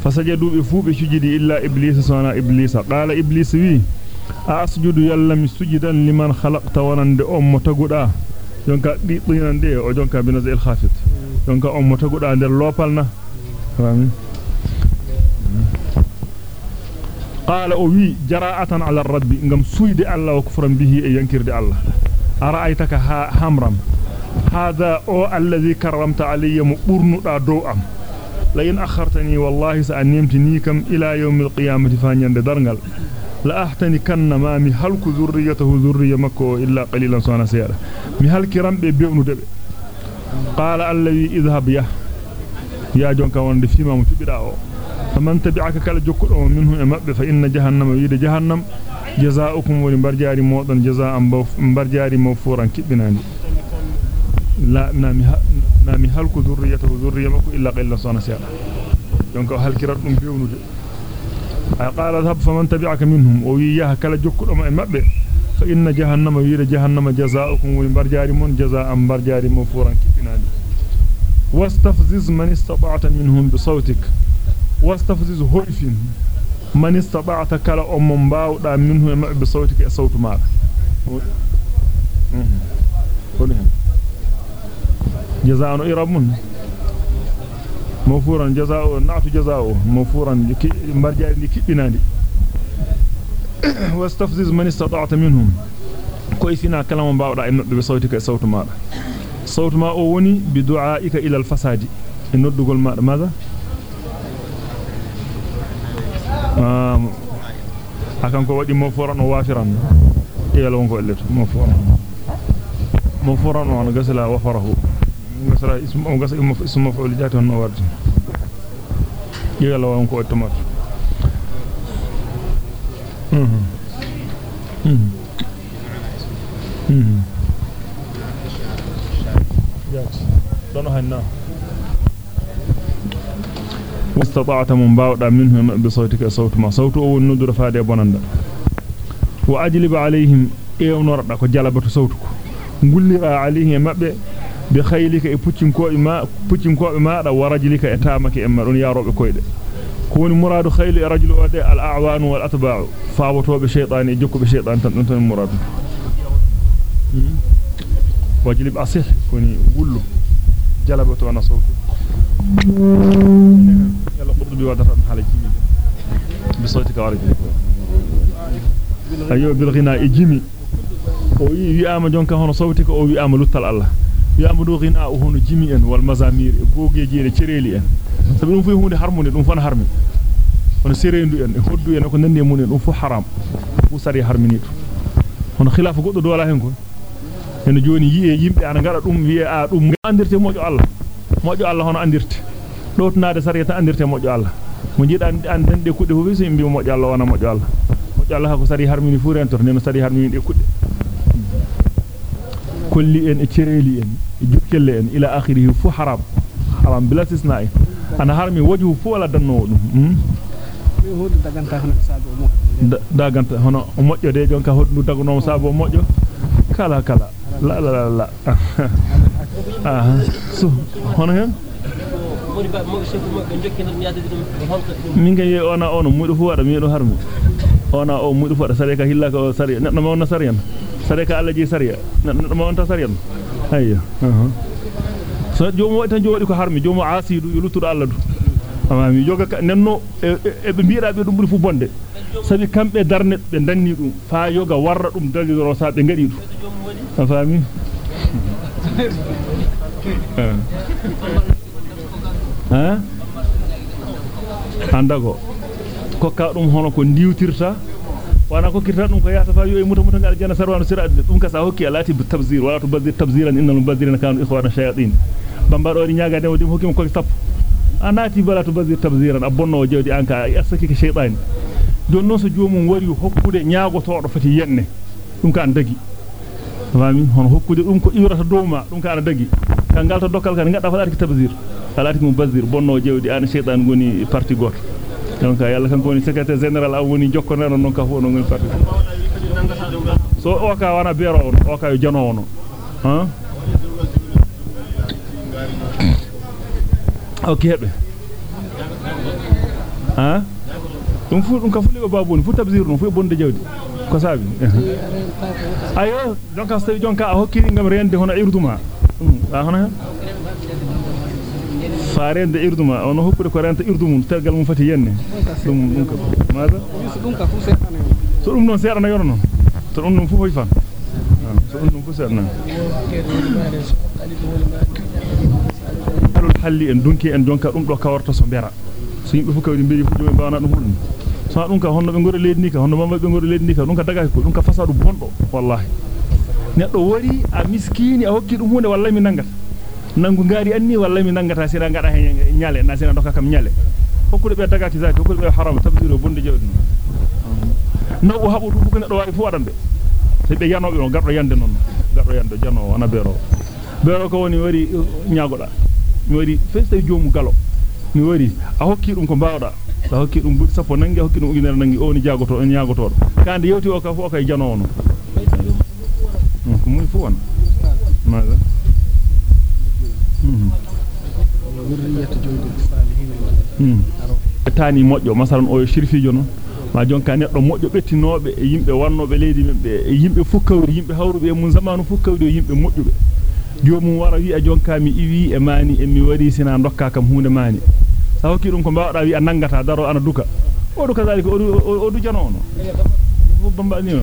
فسجدوا بفوق شجد إلا إبليس سوانا إبليس. قال إبليس بي أسجد يلم سجدا لمن خلقت وأن أم تقول آه jonka di tinande o jonka binazil khafit jonka ommo tagu da der lopalna قال أو وي جراءة على الرب انكم سويد الله وكفر به ينكرد الله. أرأيتك حمرم هذا أو الذي كرمت علي مبرنوا دو ام لين أخرتني والله سانمتنيكم إلى يوم القيامة فانند درغل لا احتني كن ما مي هلك ذريته ذرية مكو إلا قليلا سنه سيره مي هلك رمبه بيونو قال الذي اذهب يه يا جونكا وند فيما متبراو فمن تبعك كلا جوكدو منهم مبه فإن جهنم يد جهنم. جزاؤكم ولبرجاري مودن جزاء امبرجاري موفوران كبناني لا نامي نامي هل ذريته ذريته إلا قل صنسيا دونك هل كرادم بيونود قال ذهب فمن تبعك منهم. وياها كلا جوكدو مبه فإن جهنم يد جهنم جزاؤكم ولبرجاري من جزاء امبرجاري موفوران كبناني واستفزز من استطعت منهم بصوتك. واستفزز هويف من استطعت كلا أمم باودا منهم بصوتك صوت مار قولهم جزاء إربون موفورا جزاء. نعط جزاء. موفورا مرجع لكبنا واستفزز من استطعت منهم. كويسنا كلام باودا بصوتك صوت مار صوت ما أوني بدعائك إلى الفساد النردق ماذا آه. حكم قوتي مفورا ووافرا إيه لونك وقلت مفورا مفورا وعن قسلا وفره قسلا اسم, اسم مفعول جاته النورد إيه لونك وقلت مات Mm-hmm. Mm-hmm. استطعت من باودا منهم بصوتك صوت ما صوت أو ندر فادي بوناندا. وأجلب عليهم ايو نوردا كو جلبت صوتك. غلي عليه مبه بخيلك اي بوتين كو ما بوتين كو ما دا ورجلك إيه اتامك اما إيه دون ياروبه كويده كون مراد خيل إيه رجل ود الأعوان والأتباع. فابطوا بشيطان يجكوا بشيطان تنتن مراد. Jalabato na sawtu yalla qurbi wadata hala jimi bi sawtika warajlika ayo bil ghina e jimi o wi wi'ama jonka hono sawtika o wi'ama luttal Allah ya'budu ghina hono jimi en wal mazamir e gogeji e cereli en sabi dum fu hunde harmunde dum fana harmi hono serendu en e hoddu en ko nande mun en dum fu haram fu sari harminido hono khilafa goddo dola hen ko en joni yi'e yimbe ana ngada dum wi'e a dum andirte mojo Allah mojo Allah hono andirte dotnaade sariyata andirte mojo Allah mo jida an dande kudde fu wisi mbi mojo Allah wana mojo Allah mojo Allah ko sari harmini fu rentor nen sari harmini de kudde kolli en e cereli en e jukkelle en ila akhirih fu haram haram bila istisna'i ana harmi wajhu fu wala danno dum daganta hono saabu mo daganta hono mojjo de jonka hodo dagno saabu mojjo kala kala ah du amami yoga nenno e be biira be dum buri fu bonde sabi kambe darne be danni dum fa yoga warra dum daliloro sa be ngadi dum afami ha andago kokka dum hono ko ndiwtirta wana ko kirta dum ko yaata fa yo e muta muta ngal jana sarwano sira dum ka sa hokki alati bi tabzir wala to bazir tabziran innal mubazzirina kanu ikhwana shayatin bambado di nyaga de dim hokki ko sappo anati bala to bazir tabziran abonno jewdi anka asaki ke shaytan don non so joomum wari hokkude nyaago todo fati yenne dum ka dagi fami hon hokkude dum ko iwrata dowma dum ka dagi kan galta dokkal kan ngada falaati tabzir falaati mubazzir bonno jewdi an shaytan goni parti goto donc yalla kanko woni secrétaire général am woni jokkonero non ka fu non parti so o ka wana bero on o ka yo janowo no han ok ha dum fu dum ka fu ligo babuni fu tabzir no fu bonde jawdi ko sabi ayo jonka so jonka a hokkiri ngam rende hono irduma a hono farende irduma ono hokkude ko renta irdumum tergal mum fati yenne dum dum ko maada dum ka fu seedana so dum non seedana yono non so dum dum fu hoy fan so dum dum fu seedana alul halli en dunki en donka dum do kawarta so bera so yimbe fu kawdi mbiri fu joomi baana dum hulum so dum ka honno be ngoro leedi ni ka honno mamba be ngoro leedi ni ka dum ka daga ko dum ka fasadu bondo wallahi neddo wari a miskini a hokki dum hunde wallahi mi nangata nangu ngari anni wallahi mi nangata sina ngada he nyale na sina doka kam nyale hokkude be dagati zati hokkude be haram tabziro bonde jawdi no o habu du ko neddo wari fu wadambe se be yanobe on gardo yande non gardo yande jano wana bero bero ko woni wari nyaagoda mi wari festa joomu galo mi wari a hokki dum ko baawda a hokki dum budi sappo nangi hokki dum ujunere nangi o ni jaagoto en nyaagoto kande yewti o ka fu o kay jano ono ko muy fu won maga tani moƴƴo masalan o shirfijo non ma jonka neddo moƴƴo bettinobe e yimbe wannobe leydi mabbe e yimbe fukkawri yimbe hawrube mun zamanu fukkawri e yimbe moƴƴube jomum wara wi a jonka mi iwi e mani e mi wari sina dokka kam hunde mani sa hokki dum ko baawda wi a nangata daro ana duka o do kazalika o du jano ono fu bambani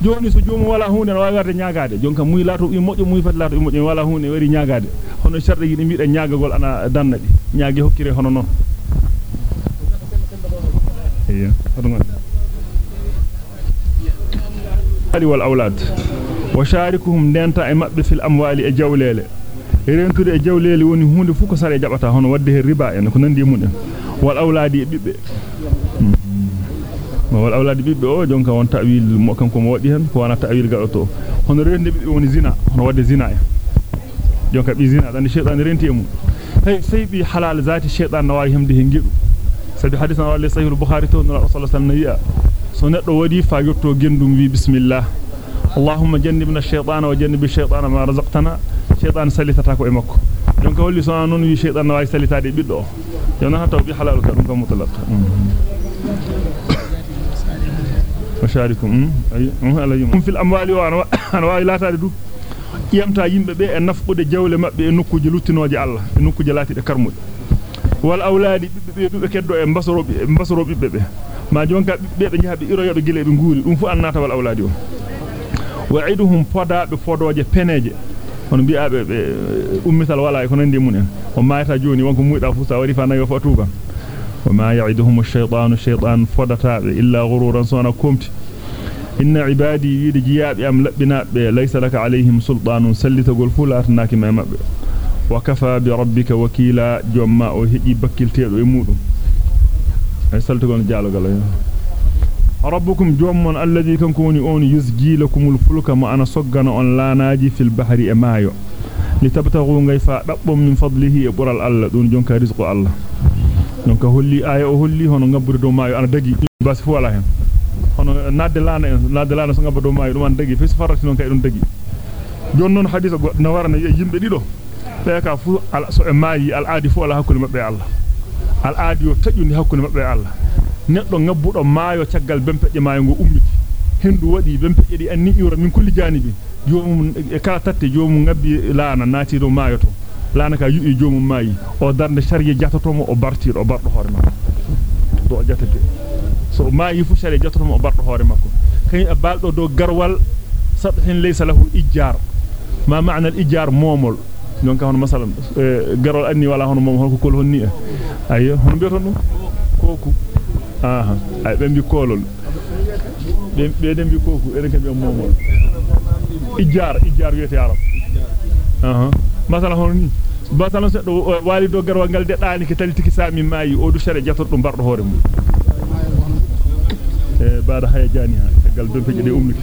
joni so jomum wala hunde no warde nyaagaade jonka muy laato wi moƴƴo muy fat laato wi moƴƴo wala hunde wari nyaagaade hono sharde yidi biida nyaagagol ana danna di nyaagi hokkire hono non iya adunga ali wal awlad wa sharikuhum denta e mabbe fil amwali e jawlele rentude e jawlele woni hunde fu ko sare jabata hono wadde he riba en ko nandi mun en wal awladi e bibbe ma wal awladi bibbe o jonka won ta'wil mo kanko mo wadi hen ko wana ta'wil gado to hono rende bibbe woni zina hono wadde zina en jonka bi zina dan shaytan renti e mum hay sey bi halal zati shaytan na wawi hemde hen gedu sabi hadith na wali sahih al-bukhari to rasul sallallahu alaihi wasallam so neddo wadi fa yotto gendum wi bismillah allahumma jannibna ash-shaytana wa jannib ash-shaytana ma razaqtana shaytan salitata ko e makko donc holli so non wi shaytan na wawi salitade biddo yona hatta bi halal ka dum kam mutlaq masharikum ay alayhim fil amwali wa ana wawi latade du yamta yimbe be e nafqude jawle mabbe e nokkuji luttinoje Allah e nokkuje latide karmude wal awladi bibbe bibbe keddo e mbasoro e mbasoro bibbe be ma jonka bibbe be jahabe iro yodo gile be nguuri dum fu annata wal awladi o wa'iduhum podaabe fodoje peneje on bi'abe be ummital wala ko nandi mun en o mayta joni wonko muyda fu sa wari fa nayo fatuga وما يعدهم الشيطان الشيطان فدتا إلا غرورا صانا كومت إن عبادي يد جياب أم لبنا ليس لك عليهم سلطان سلت قل فلات ناك ما مبه وكفى بربك وكيلا جمع وهجي بكيل تيرو يمودو أي سلت قل جالو قال ربكم جوم الذي كان كوني اون يزجي لكم الفلك ما انا سغنا اون لا ناجي في البحر امايو لتبتغوا غيفا دبم من فضله برال الله دون جونكا رزق الله donc holli aya o holli hono ngabbude do maayo ana dagi basi fu wala hen hono nadde lana nadde lana so ngabba do maayo dum an dagi fi farati non kay dum dagi jon non hadisa go na warana yimbe dido be ka fu al so e maayi al aadi fu wala hakkunde mabbe Allah al aadi o tajjundi hakkunde mabbe Allah neddo ngabbudo maayo caggal bempeje maayo go ummiti hendu wadi bempeje di anni iwra min kulli janibi jomum e kala tatte jomum ngabbi laana naati do maayo to laana ka yu'i jomum maayi o darde sharje jatotomo o bartido o bardo hoore makko do jatete so maayi fu sharje jatotomo o bardo hoore makko kany e baldo do garwal sadhin laysa lahu ijjar ma ma'na al-ijjar momol donc hono masalan garwal anni wala hono mom holko kol honni ayo hono biyoton dum koku aha ay be mbi kolol be be dem bi koku eden kam momol ijjar ijjar wiyete arab aha masala hono ni basala seddo wali do garwal gal deddaani ke talitiki sami maayi o du sere jator dum bardo hoore mum e baada haya jani ha gal don peje de ummiki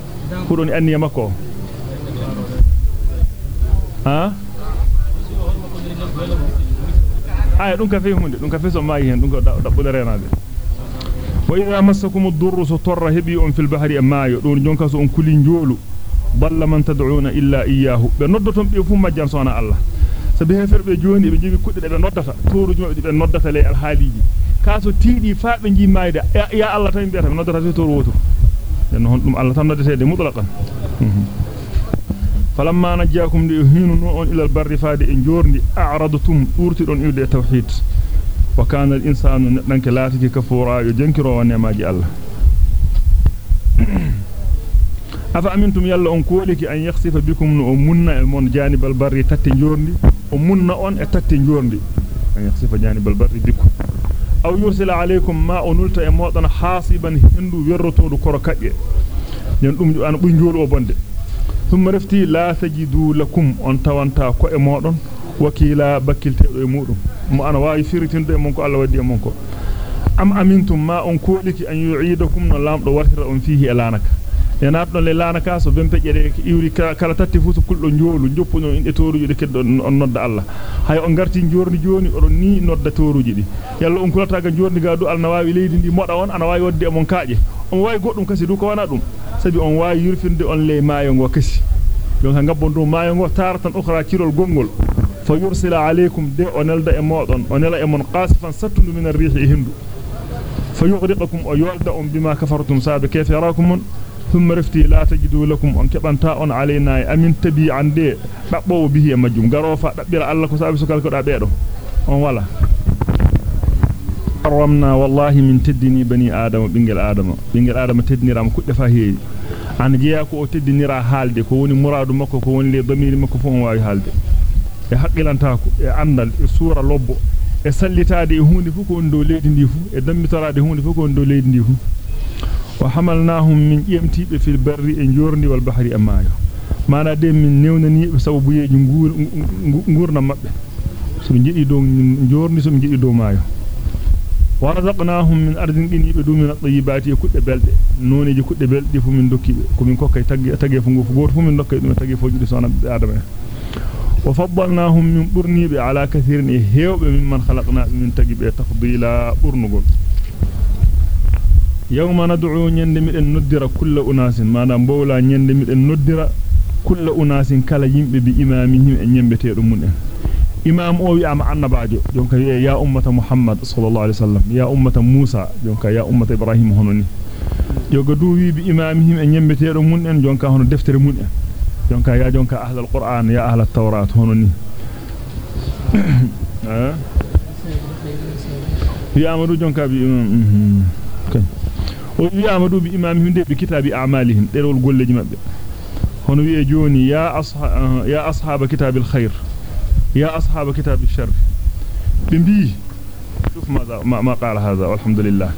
huruni anni makko ha ay dum ka fe hunde dum ka fe so mayi hen dum ko dabbule renade wa idha massakum ad-durru satarra hibi on fil bahri amayo don jonka so on kuli njolu balla man tad'una illa iyyahu be noddoton be fu majjan sona allah sabi heferbe joni be jogi kudde be noddata toruji mabbe be noddata le alhaaliji kaso tiidi fa be ji mayda ya allah tan be noddata to toru woto لأنه هم الله تمنى تسيدي مطلقا. فلما نجاكم ليهينون إلى البر فادي إنجورني أعرضتم أورتلون إلى التوحيد. وكان الإنسان لنك لا تكفورا يجنكر ونما جاء الله. أفأمنتم يلا أنكولك أن يخصف بكم أمنا المون جانب البر تتنجورني أمنا أن تتنجورني أن يخصف جانب البر بكم؟ Aw yursila alaykum ma unulta e modon hasiban hindu werrotodo koro kadje den dum an bu njolu o bonde thumma rafti la tajidu lakum on tawanta ko e modon wakila bakkiltedo e mudum mo ana waawi firitinde mon ko Allah waddi e mon ko am amintum ma on koliki an yu'idakum no lamdo wartira on fihi elanaka enatdo le lanaka so bempe jere iwri kala tatti fu so kuldo njoolu joppuno inde toruji de keddo on nodda Allah hay on garti njorni joni odon ni nodda toruji di yalla on kulata ga njorni ga du alna waawi leydi ndi moda on ana waawi wadde e mon kaaje on waawi goddum kasi du ko wana dum sabi on waawi yurfinde on le maayo ngo kasi don ha gabbon do maayo ngo taratan ukhra cirol gongol fa yursila alaykum de onelda e modon onela e mon qasifan sattundu min ar-rihi hindu fa yughriqakum o yolda on bima kafartum sabe kayfa yarakum ثم رفتي لا تجدوا لكم ان كبانتا on علينا امين تبي bihi e majjum garo fa dabbira Allah ko sabi sokal ko da beedo on wala haramna wallahi min teddini bani adama bingel adama bingel adama teddiniram kudde fa heewi an jeya ko o teddinira haalde ko woni muradu makko ko woni le damiri makko fu on waawi haalde e e e e sallitaade e hunde fu ko on do leydi ndi fu e dammitorade hunde fu on do leydi ndi fu وحملناهم من يمتي في البر انجورني والبحر أمايا ما نادم من نونني بسبب يجنغور نغورنا مبه سمجئي دو نجورني سمجئي دو مايا ورزقناهم من أرض إني بدون من الطيبات يكد بلد نوني يكد بلد يفو من دوكي كمين كوكي تغي فنغو فغور فو من دوكي دون تغي فوجد سوانا بآدم وفضلناهم من برني على كثير هيو من خلقنا من تغي بتفضيلا برنغور يوم ندعو نندمي ندرا كل أناس ما نبولا نندمي ندرا كل أناس كلا يمب بإمامهم أن يمبتير منهم إمام أو يا معنا بعد جونك يا أمة محمد صلى الله عليه وسلم يا أمة موسى جونك يا أمة إبراهيم هنوني يقدو بإمامهم أن يمبتير منهم جونك هنو دفتر منهم جونك يا جونك أهل القرآن يا أهل التوراة هنوني آه. يا أمرو جونك بإمام o wi amadu bi imamihim de bi kitabi a'malihim derol golleji mabbe hono wi joni ya ashab ya ashab kitabil khair يا كتاب الشر بنبي شوف ماذا ما, ما قال هذا والحمد لله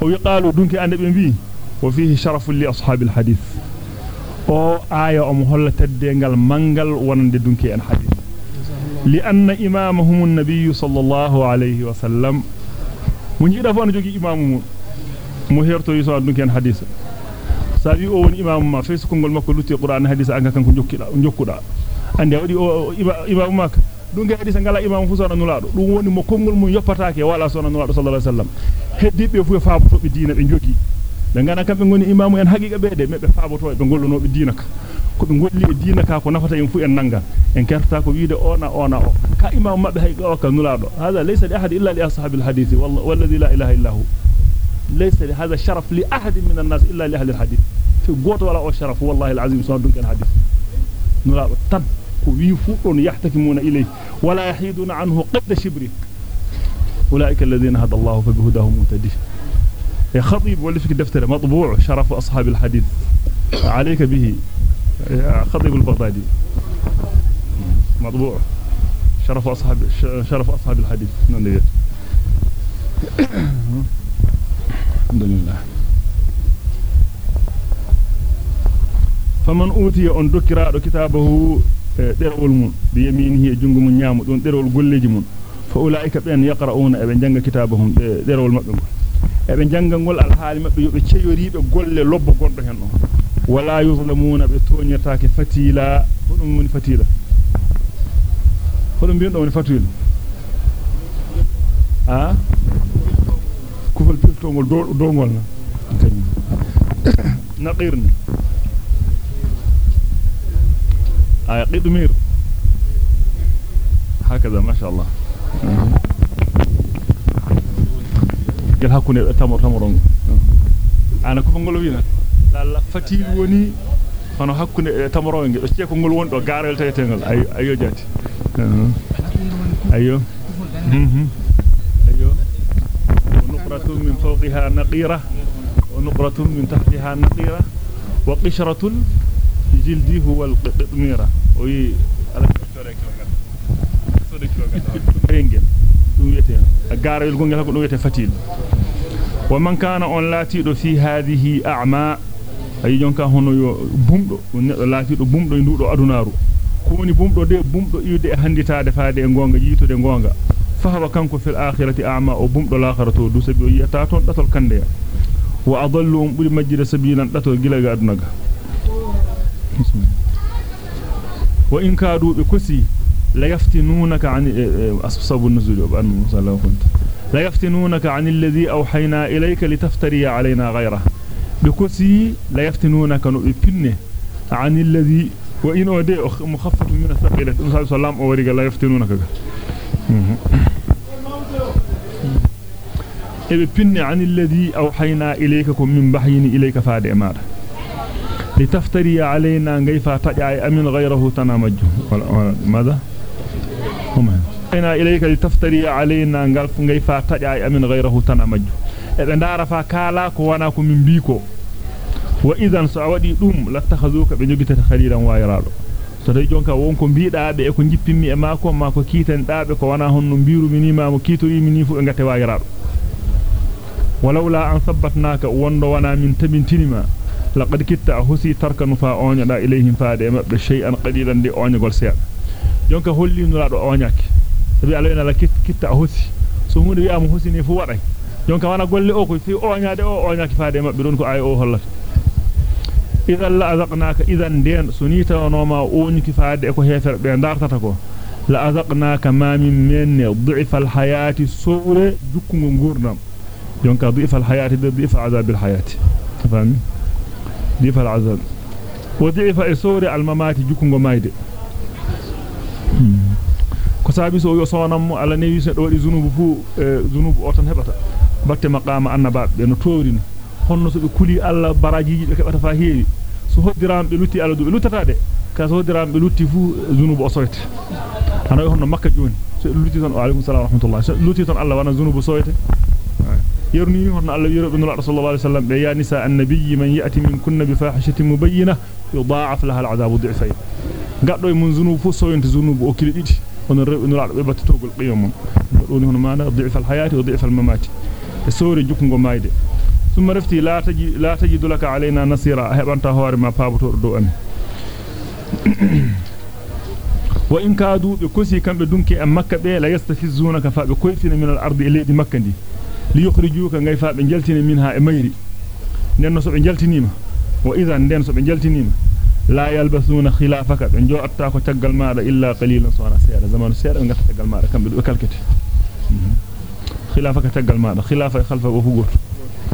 ويقالوا دونك أن بنبي وفيه شرف لأصحاب الحديث أو آية أم هلا تدينغال منغال ونند دونك أن حديث لأن إمامهم النبي صلى الله عليه وسلم من جيدا فان جوكي إمامهم مهيرتو يسوى دونك أن حديث sabi o woni imam ma fe sukongol makko lutti qur'an hadith anga kanko jokkida jokkuda ande wadi o imam makka dum ga hadith ngala imam fu sona nulaado dum woni mo kongol mun yoppataake wala sona nulaado sallallahu alaihi wasallam heddibe fu faaboto be diina be jogi be ngana kambe ngoni imam en haqiqa be de mebbe faaboto be gollono be diina ka ko be golli e diina ka ko nafata en fu en nanga en kerta ko wiide ona ona o ka imam mabbe hay o ka nulaado hada laysa li ahad illa li ashabil hadith wallahi la ilaha illa hu ليس هذا شرف لأحد من الناس إلا لأهل الحديث. في قوت ولا أو شرف والله العظيم دون كان حديث نرى تب ويفؤون يحتكمون إليه ولا يحيدون عنه قد شبره أولئك الذين هدى الله فبهداه مهتدي. يا خطيب واللي فيك دفتر. مطبوع شرف أصحاب الحديث. عليك به. خطيب البغدادي. مطبوع شرف أصحاب شرف أصحاب الحديث. نعم الحمد لله faman utiya on dokkiraado kitabahu derwol mun bi yaminihi e jungo mun nyaamu don derwol golleji mun fa ulaika ben yaqra'una e be janga kitabahum derwol mabbe ngol e be janga ngol al haali mabbe yobe ceyoribe golle lobbo gondo hen on wala yuzlamuna be toñataake fatila hodum woni fatila hodum bi'on woni fatila ah kufal piltongol do dongol na naqirni آه قدمير هكذا ما شاء الله. قال هكوني تمر تمرون أنا كيف نقول وينا لا لا. فتيل وني. أنا هكوني تمرون قال أشياء كنقول وين دو؟ غارل تيتنقل أي أيو جاتي. أيو أيو ونقرة من فوقها نقيرة ونقرة من تحتها نقيرة وقشرة جلدي هو القطميرة. وي ومن كان أون لاتيدو في هذه أعمى أي جونكا هونو بومدو نيدو لاتيدو بومدو ندودو أدونارو. كوني بومدو دي بومدو يودي هانديتا دفا دي غونغا ييتودي غونغا e e akhirati a'ma o bumdo l'akhiratu du sabi o yata ton datol kande wa adallu um buri majjida sabilan datol gilaga adunaga وإن كادوا بكسي لا يفتنونك عن أسباب النزول وبأن صلى الله عليه لا يفتنونك عن الذي أوحينا إليك لتفتري علينا غيره بكسي لا يفتنونك نؤفنه عن الذي وإن أودي مخفف من الثقيلة صلى الله عليه وسلم أوريك لا يفتنونك إبن عن الذي أوحينا إليك من بحين إليك فاد إمارة لتفتري علينا غيفا تجاي امن غيره تنامج ماذا هم أنا اليك لتفتري علينا غيفا تجاي امن غيره تنامج ko ko min biko wa idan so awadi dum lattakhazuka be jogitata khalilan wayraado so day jonka wonko biidaabe e ko jippimmi e mako mako kiiten daabe ko wana honno biiru minima mo kiitori mini fu e ngate walawla ولولا أن ثبتناك وانضونا من تمن لقد كتا أهسي ترك نفا أعني لا إليهم فادئما بشيء قليلا دي أعني قول سياد. يونك هولي نراد أعنيك تبي علينا لكتا أهسي سهون بي أمهسي نفوري يونك وأنا قول لي أخي في أعني دي أعنيك فادئما بدونك آي أوهلا إذا لا أذقناك إذا دين سنيتا ونوما أعنيك فادئك هيثر بين دارتك لا أذقناك ما من من ضعف الحياة سورة جكم غورنام يونك ضيف الحياة ضيف عذاب الحياة. فهم ضيف العذاب. وضيف إسور الممات جكون غمايد. كسابيس أو يصوانم على نيوس أو زنوب فو إيه، زنوب أوتن هبتا بكت مقام أنباء بأنو تورين. هنو سبب كلي ألا براجي كبتا فاهيري su hodiram be lutti aladu lutatade ka so hodiram be lutti fu zunubu osoyte ana yohno makka joni se lutti ton wa alaykum salaam wa rahmatullah يرني هن الله يرى ابن الله صلى الله عليه وسلم يا نساء النبي من يأتي من كن بفاحشة مبينة يضاعف لها العذاب ضعفين. قالوا من ذنوب فسوينت ذنوب أكل إيدي هن ابن الله بتتوب القيام دون هنا معنا ضعف الحياة وضعف الممات. السوري جوكو مايدي ثم رفتي لا تجد لا تجد لك علينا نصيرا. هبنت هوار ما بابتور دو أمي وإن كادوا بكسي كان بدونك أم مكة لا يستفزونك فبكويفين من الأرض إليه دي مكة دي. E den so be jaltinima la yalbasuna khilafaka be jo'atta ko taggal maada illa qalilan sawara seeda zamanu seeda be ngata taggal maada kambe do kalkete khilafaka taggal maada khilafa khalfa o fu goto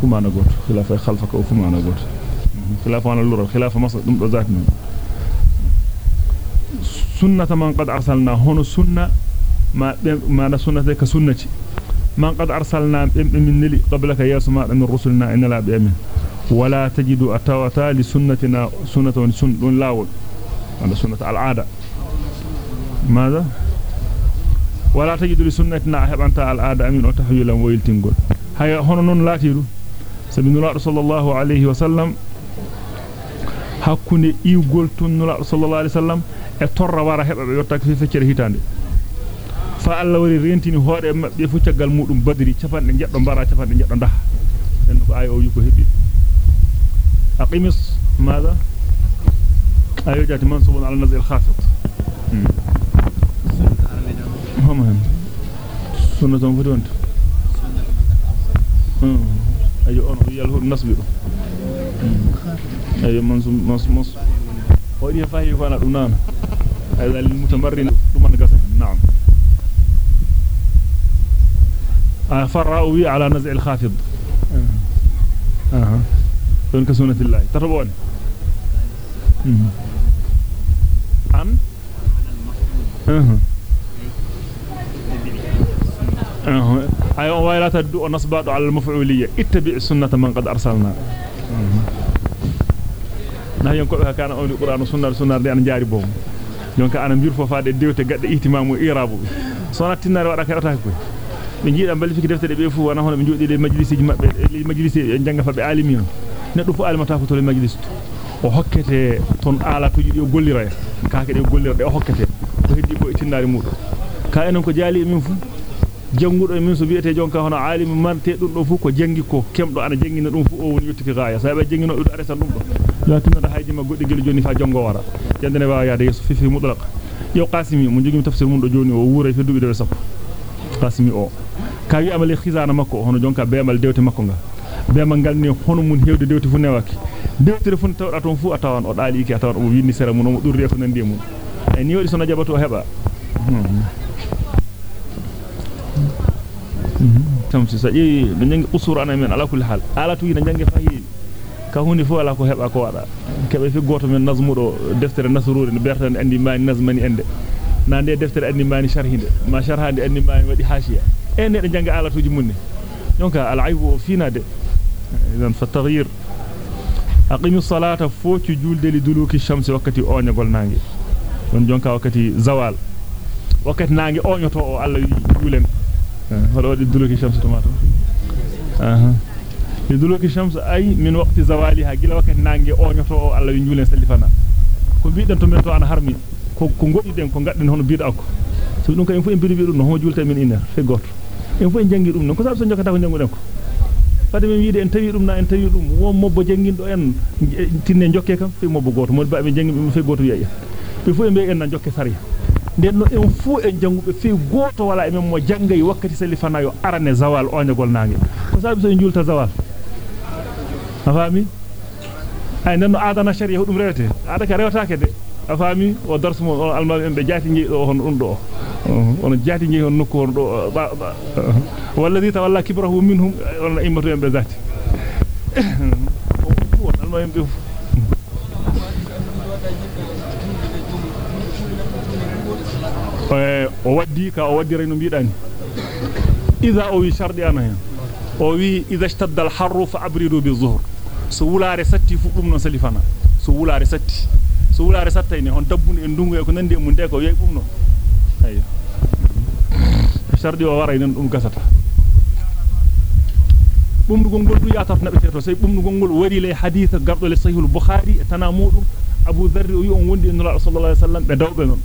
fu mana goto khilafa khalfaka o fu mana goto khilafa wana lura khilafa masa dum do zat non sunnata man qad arsalna hono sunna ma ma da sunnata ka sunnati من قد أرسلنا من نلي قبلك يا سماء من رسلنا إن لا بأمن. ولا تجد أتوتا لسنتنا سنة سنة لاول. هذا سنة العادة. ماذا؟ ولا تجد لسنتنا أحب أنت العادة أمين وتحويلا ويلتنقل هيا هنا نون لا تيرو. سبين الله صلى الله عليه وسلم. hakkunde iwgol tunnula sallallahu alaihi wasallam e torra wara heba be yotta fi feccere hitande fa Allah wari rentini hoode mabbe fu ciagal mudum badri capande jeddo bara capande jeddo ndaha. En ko ay o wi ko hebi. Aqimis ماذا ايو جات منصوب على النزل الخافض هم سنة فدونت ايو اون يالهو النصب ايو منصوب مص ودي فاهي فانا دونان هذا المتمرن دمان غسا نعم فرعوا على نزع الخافض أها دون كسنة الله تربون عن أها أها اي ولا تدو نصب على المفعوليه اتبع سنه من قد ارسلنا na yon ko be kana on qur'an sunna sunna de an jaari bom donc ana bir fo faade dewte gadde ihtimamu irabu sona tinare wada ka ata ko be jiida balli fiki defte de be fu wana hono be jodi de majlisiji mabbe majlisi janga fa be alimino neddo fu alimata ko to le majlis o hokkete ton alatuji di o gollira kaake de gollira de o hokkete ko heddi ko itinare mudo ka enen ko jaali min fu jangudo min so biete jonka hono alim marte dum do fu ko jangi ko kemdo ana jangina dum fu o woni yottiki gaaya sabe jangino do aresa dum do lakin da hayji ma goddi gel joni fa jongo wara jandene wa yaade yeso fifi mutlaq yo qasimi mo jogi tafsir mun do joni o wuure fe dubi do sappo qasimi o ka wi amale khizana makko hono jonka bemal dewte makko nga bemal ngal ne hono mun hewde dewte fu newaki dewtere fu tawda ton fu atawan o daali iki atawan o winni sera mun o durri ko nandi mun e ni wadi sono jabato heba tamsi sa yi be jangi usur ana men ala kulli hal ala tu ina jangi fahi ka hunde fu ala ko heba ko wada kebe fi goto men nazmudo deftere nasrude bertan andi mani nazmani ende nande deftere andi mani sharhinde ma sharhande andi mani wadi hashiya en ne jangi ala tuji munne donc al aibu fina de idan fa taghyir aqimi salata foci julde li duluki shamsi wakati oonyagol nangi don jonka wakati zawal wakati nangi oonyoto o alla julen hodo wadi duluki shamsi tomato aha li duluki shamsi ay min waqti zawaliha gila wakati nangi oonyoto o alla julen salifana ko biiden to men to ana harmi ko ko ngodi den ko gadden hono biida akko so dum kay fu en biri bi dum no ho julta min iner fe goto en fu en jangi dum non ko sabu so jokata ko janguden ko fade men wiide en tawi dum na en tawi dum won mobbo jangindo en tinne jokke kam fe mobbo goto mod baabe jangi be fe goto wiya be fu en be en na jokke sari den no en fu en jangube fe goto wala en mo jangay wakkati sali fanayo arane zawal onyagol nange ko sabi so en julta zawal afami ay nan no adana sharia hudum rewete ada ka rewtaake de afami o darsu mo almal en be jati ngi do hon dum do on jati ngi hon nokko hon do والذي تولى كبره منهم ولا إمته ينبه ذاتي المهم بيف o waddi ka o waddi rayno biidani idha o wi shardi ana hen o wi idha ishtadda al-harru fa abridu bi-dhuhr so wulare satti fu dum non salifana so wulare satti so wulare sattay ne on dabbunde en dungu e ko nandi mun de ko yeey bum non ayyo shardi o waray nan dum gasata bumdugol gol du yatat nabe teto sey bumdugol gol wari le hadith gardo le sahih al-bukhari tana mudum abu dharr o wi on wondi en nura sallallahu alaihi wasallam be dawbe non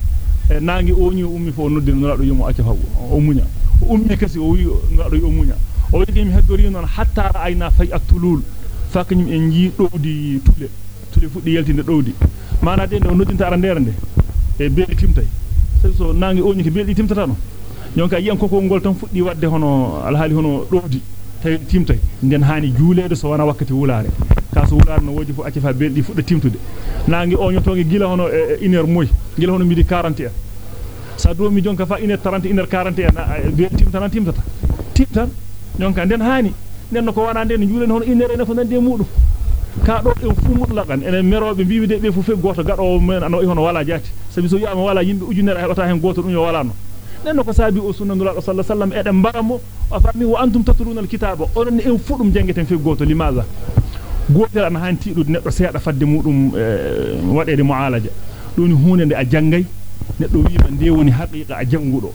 e nangi o nyi ummi fo noddi nura do yumo acca fawo o munya o ummi kasi o wi nura do o munya o wi mi heddori non hatta ayna fay aktulul fakanyum en ji dowdi tule tule fuddi yeltinde dowdi mana de no noddinta ara ndere nde e beeli timtay sabi so nangi o nyi ke beeli timtata no jonka yi'an koko ngol tan fuddi wadde hono alhaali hono dowdi tay timtay den hani juulede so wana wakkati wulaare kaso wulaare no woji fu acci fa beldi fudda timtude nangi o nyotongi gila hono e iner moy gila hono midi 40 en sa do mi jonka fa iner 30 iner 40 en bel timtana timtata timtan jonka den hani den no ko wana den juulen hono iner ene fo nande mudum ka do en fu mutlaqan enen merobe biimi de be fu fe goto gado men ano hono wala jati sabi so yama wala yimbe ujunere hebata hen goto dum yo wala no nenno ko saabi o sunna nula sallallahu alaihi wasallam eden baramo afami wa antum tatluna alkitaba onon en fudum jangeten fe goto limaza gotel an hanti dud neddo seeda fadde mudum wadede mualaja doni hunde nde a jangay neddo wiima nde woni haqiqa a jangudo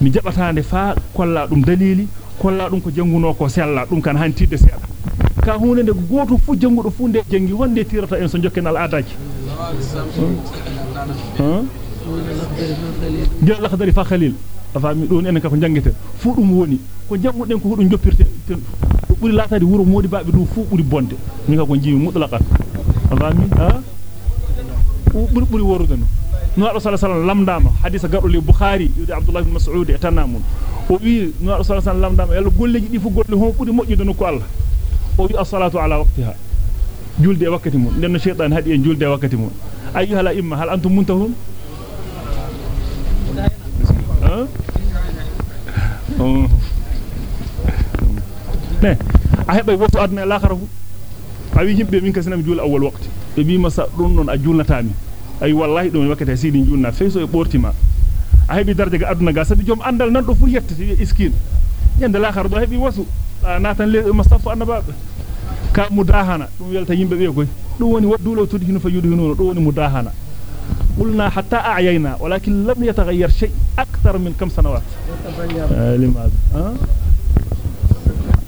mi jabatande fa kolla dum dalili kolla dum ko janguno ko sella dum kan hantide seeda ka hunde nde goto fu jangudo fu nde jangi wonde tirata en so jokken al aadaji jël lakhdari fa khalil afami don en ka ko jangete fu dum woni ko janguden ko hudum joppirte buri latade wuro modi baabe dum fu buri bonde mi ka ko jimi mutlaqan afami ha buri buri worude no no rasul sallallahu lamdama hadisa gado li bukhari yudi abdullah ibn mas'ud e tanamun o wi no rasul sallallahu lamdama yalla golleji di fu golle hon buri mojjude no ko allah o wi as-salatu ala waqtiha julde wakati mun den shaytan hadi en julde wakati mun ayyuha la imma hal antum muntahun ha ne a heɓay woto aduna e lakara fu a wi yimɓe min kasinami juula awwal waqti ɓe mbima sa ɗum noon a julnatami ay wallahi ɗum wakkati sidi julna fey so e ɓortima a heɓi darde ga aduna ga sabi joom andal nan ɗo fu yettete wiye iskin ñande lakara ɗo heɓi wasu a natan le mastafo annabaɓe ka mudahana ɗum welta yimɓe ɓe koy ɗum woni waddulo tudi hino fa yudu hino ɗum woni mudahana قلنا حتى أعيينا ولكن لم يتغير شيء أكثر من كم سنوات آه لماذا آه؟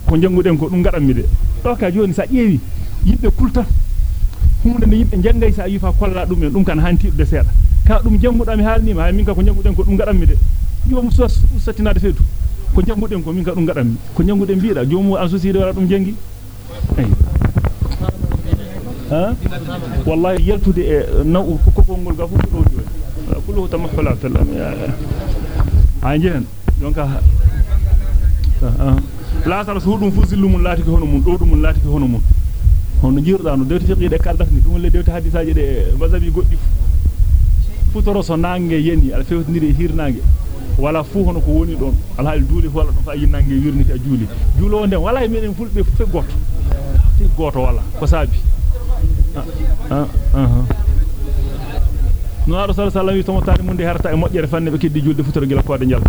ko dum gadam mi de to ka joni sa ƴeewi yimbe kulta hunde ne yimbe jangay sa yifa kolla dum en dum kan hanti de seeda ka dum jangudami halnima hay min ka ko janguden ko dum gadam mi de joomu so satinade feetu ko janguden ko min ka dum gadam mi ko janguden biida joomu an société wala dum jangi ay ha wallahi yaltude e naw ko ko ngol ga fu do joni kullu tamahhulat ha jehen donc ha laatar so dum fu zillu mun laati ko hono mun do dum mun laati ko hono mun hono jirda no dewti fiqide kaldat ni dum le dewti hadisaaji de bazabi goddi fu toro so nange yeni ala fewtindiri hirnange wala fu hono ko woni don ala hal duuli fu wala don fa yinange wirniti a juuli juulo nden wala e menen fulbe fe goto fi goto wala ko sabi ah ah no ar sallallahu alaihi wasallam to mun de harta e mojjere fanne be keddi julde futoro gila ko de jal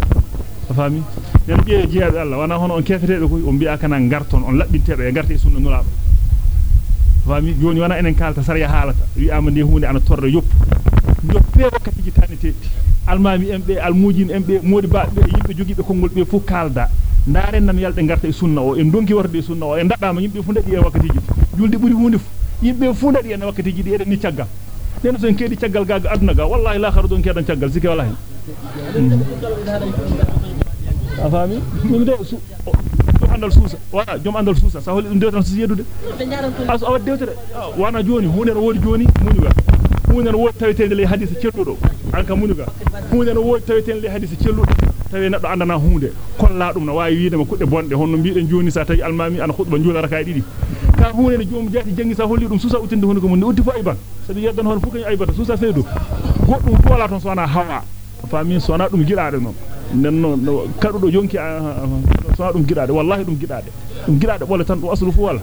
fami den biye jiyabe Allah wana hono on kefeteebe ko on bi'a kana garton on labbinteebe e garte sunna nulaado fami joni wana enen kalta sariya halata wi amande hunde ana torre yoppu yoppe wakkati ji tanete almami embe almujin embe modi baabbe yimbe jogibe kongol be fu kalda ndaren nan yalde garta e sunna o en donki warde sunna o en dadama yimbe fu ndadi e wakkati ji julde buri hunde fu yimbe fu ndadi e wakkati ji eden ni caggal den so en kedi caggal gaga aduna ga wallahi la kharu don kedan caggal sike wallahi afami dum de su andal suusa wala jom andal suusa sa holi dum de tan su yedude as awa dewtere wana joni hunde no wodi joni munyuga hunde no wodi tawetende le hadith celludo an ka munyuga hunde no wodi tawetende le hadith celludo tawe neddo andana hunde kolla dum no wawi wiide ma kudde bonde honno biiden joni sa tawi almami an khutba jula raka didi ka hunde jom jati jangi sa holli dum suusa utinde ko mun uddi fu ayban sabi yeddan hon fu kany aybata suusa feedu goddum fu wala ton so wana hawa fami so wana dum gidaade non nenno kadudo yonki so dum gidaade wallahi dum gidaade dum gidaade bolle tan do aslu fu wala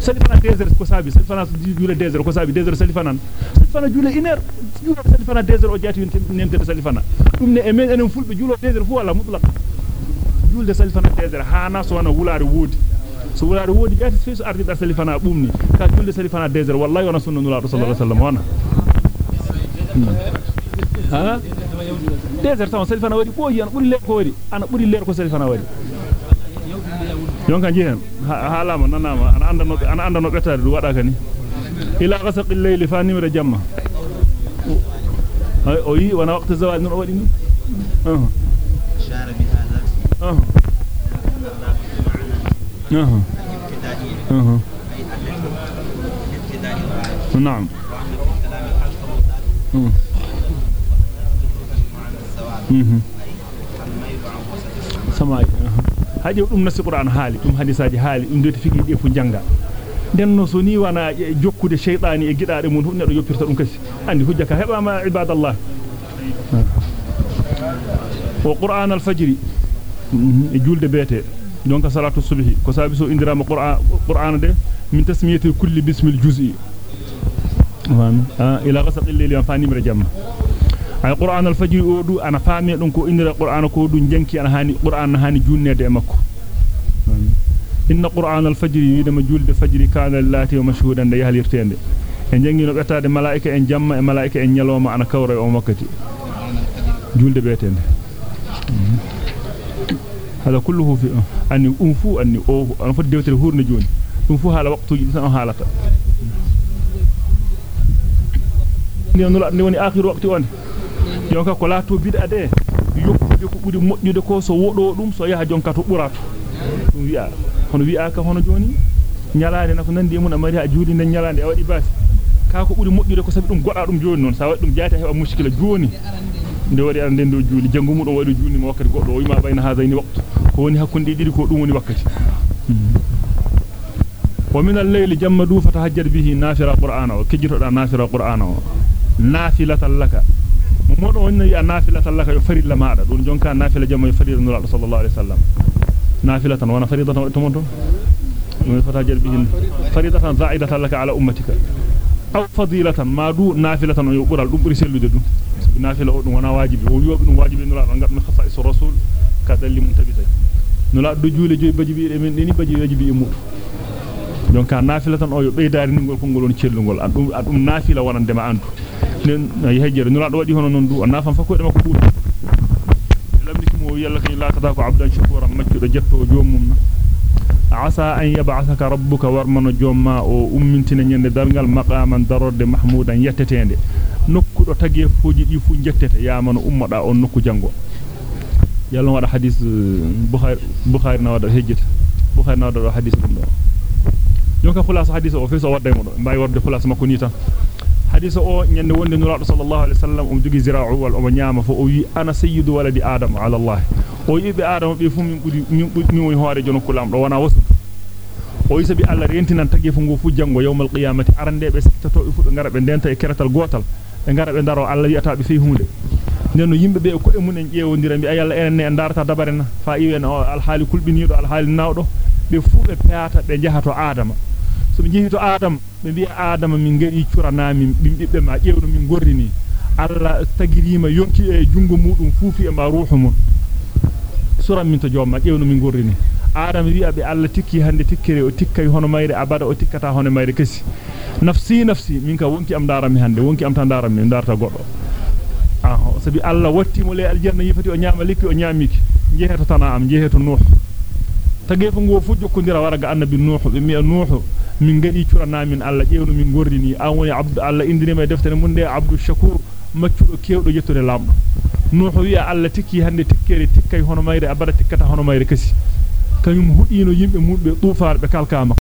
salifana desert ko sabi salifana jule desert ko sabi desert salifana salifana jule iner jule salifana desert o jati nente salifana dum ne e men enen fulbe julo desert fu wala mutlaq julde salifana desert hana so wana wulaare wodi so wulaare wodi jati fesu ardi dar salifana bumni ka julde salifana desert wallahi wana sunna nula sallallahu alaihi wasallam wana ha desert taw salifana wadi boyi an buri leer ko wadi ana buri leer ko salifana wadi jonka jihen halama nanama ana andano ana andano betade du wada kani ila ghasaqil layli fa nimra jamma ay o yi wana waqti zawal non wadi ni ah شار بهذا ah ah ah ابتداء نعم mhm haji dum nasi qur'an haali dum hadisaji haali dum deti figi de fu janga denno so ni wana e jokkude shaytani e gidaade mun fu neddo yoppirta dum kasi andi hujja ka heba ma ibadallah wa qur'an al-fajr e julde bete donc salatu subhi ko sabi so indirama qur'an qur'an de min tasmiyati kulli bismil juz'i ila ghasaq al-layli wa fanimra jamma ay qur'an al-fajr o du ana faami don ko indira qur'an ko du janki ana hani qur'an hani junnede e makko inna qur'an al-fajr yidama julde fajri kana lati mashhudan da yahlirtende en jangi no betade malaika en jamma e malaika en nyaloma ana kawra o makkati julde betende هذا كله في أني أنفو أني أو أنا فد ديوتر هور نجوني dum fu hala waqtuji tan halata ni woni akhiru waqti on jonka ko laato bid'a de yokkude ko buri moƴƴude ko so wodo dum so yaha jonka to burato dum wi'a hono wi'a ka hono joni nyalaade nako nandi mun amari a juudi nden nyalaande a wadi baasi ka ko buri moƴƴude ko sabi dum goda dum joni non sa wadi dum jaata heba muskila joni nde wari an nden do juuli jangu mudum wadi juuli mo wakkati goddo o wima bayna hadaini waqtu ko woni hakkunde didi ko dum woni wakkati wa min al-layli jammadu fatahajjad bihi nafira qur'ana o kejjitoda nafira qur'ana o nafilatan laka mo do wonni ya nafilatan laka yo farilla maada don jonka nafila jamma yo farilla nura sallallahu alaihi wasallam nafilatan wana faridatan to mon من فتجر به فريضة زائدة لك على أمتك أو فضيلة ما دو نافلة يقول الدم بري سلوده دو نافلة دو وأنا واجب ويوب دو واجب نلا غات من خصائص الرسول كدل منتبه نلا دو جولي جوي baji bi men ni baji waji bi mutu donc nafila tan o yo beydari ngol ko ngol on cellugol adum adum nafila wonande ma andu عسى أن يبعثك ربك ورمنا جوما أو أمنتنا نيند دارغال مقاما درود محمودا يتتند نكو دو تاغي فوجي دي فو جتete yamano ummoda on nokku jango yalla wada hadith bukhari bukhari na wada hejjita bukhari na wada hadith dum do jonka khulasa hadith o feso wadda mo do mbay worde khulasa makko ni tan hadith o nyande wonde nurado sallallahu alaihi wasallam um jogi zira'u wal o nyaama fo o wi ana sayyidu waladi adam ala allah o yibe adam be fu min budi min budi woni hoore jono kulam do wana wasu o yi sabi allah rentinan tagi fu ngo fu jango yawmal qiyamati arande be sektato fu be ngara be denta e keratal gotal be ngara be daro allah wi'ata be fi hunde nenno yimbe be ko e mun en ƴewondira bi ayalla enen ne darata dabarena fa iwen o alhaali kulbinido alhaali nawdo be fu be peata be jahato adama so be adam be bi adama min ngari curanami bimbe ma ƴewno min gorrini alla tagirima yonki e jungo mudum fuufi e ma ruhu mun suram min to jomma ƴewno min gorrini adam wi abi alla tikki hande tikkere o tikkay hono mayre abada o tikkata hono mayre kesi nafsi nafsi min ka wonki am darami hande wonki am tan darami min darta goddo ah sabi alla wattimo le aljanna yifati o nyaama likki o nyaamiki jeheto tana am jeheto nuh tagefo ngo fu jokkondira waraga annabi nuh be mi nuh min gadi curana min alla ƴewno min gorrini an woni abdu alla indinima e deftere mun de abdu shakur maccudo kewdo jettude lamdo nuh wi alla tikki hande tikkere tikkay hono mayre abada tikkata hono mayre kesi kanyum hudino yimbe mudbe tufaar be kalkama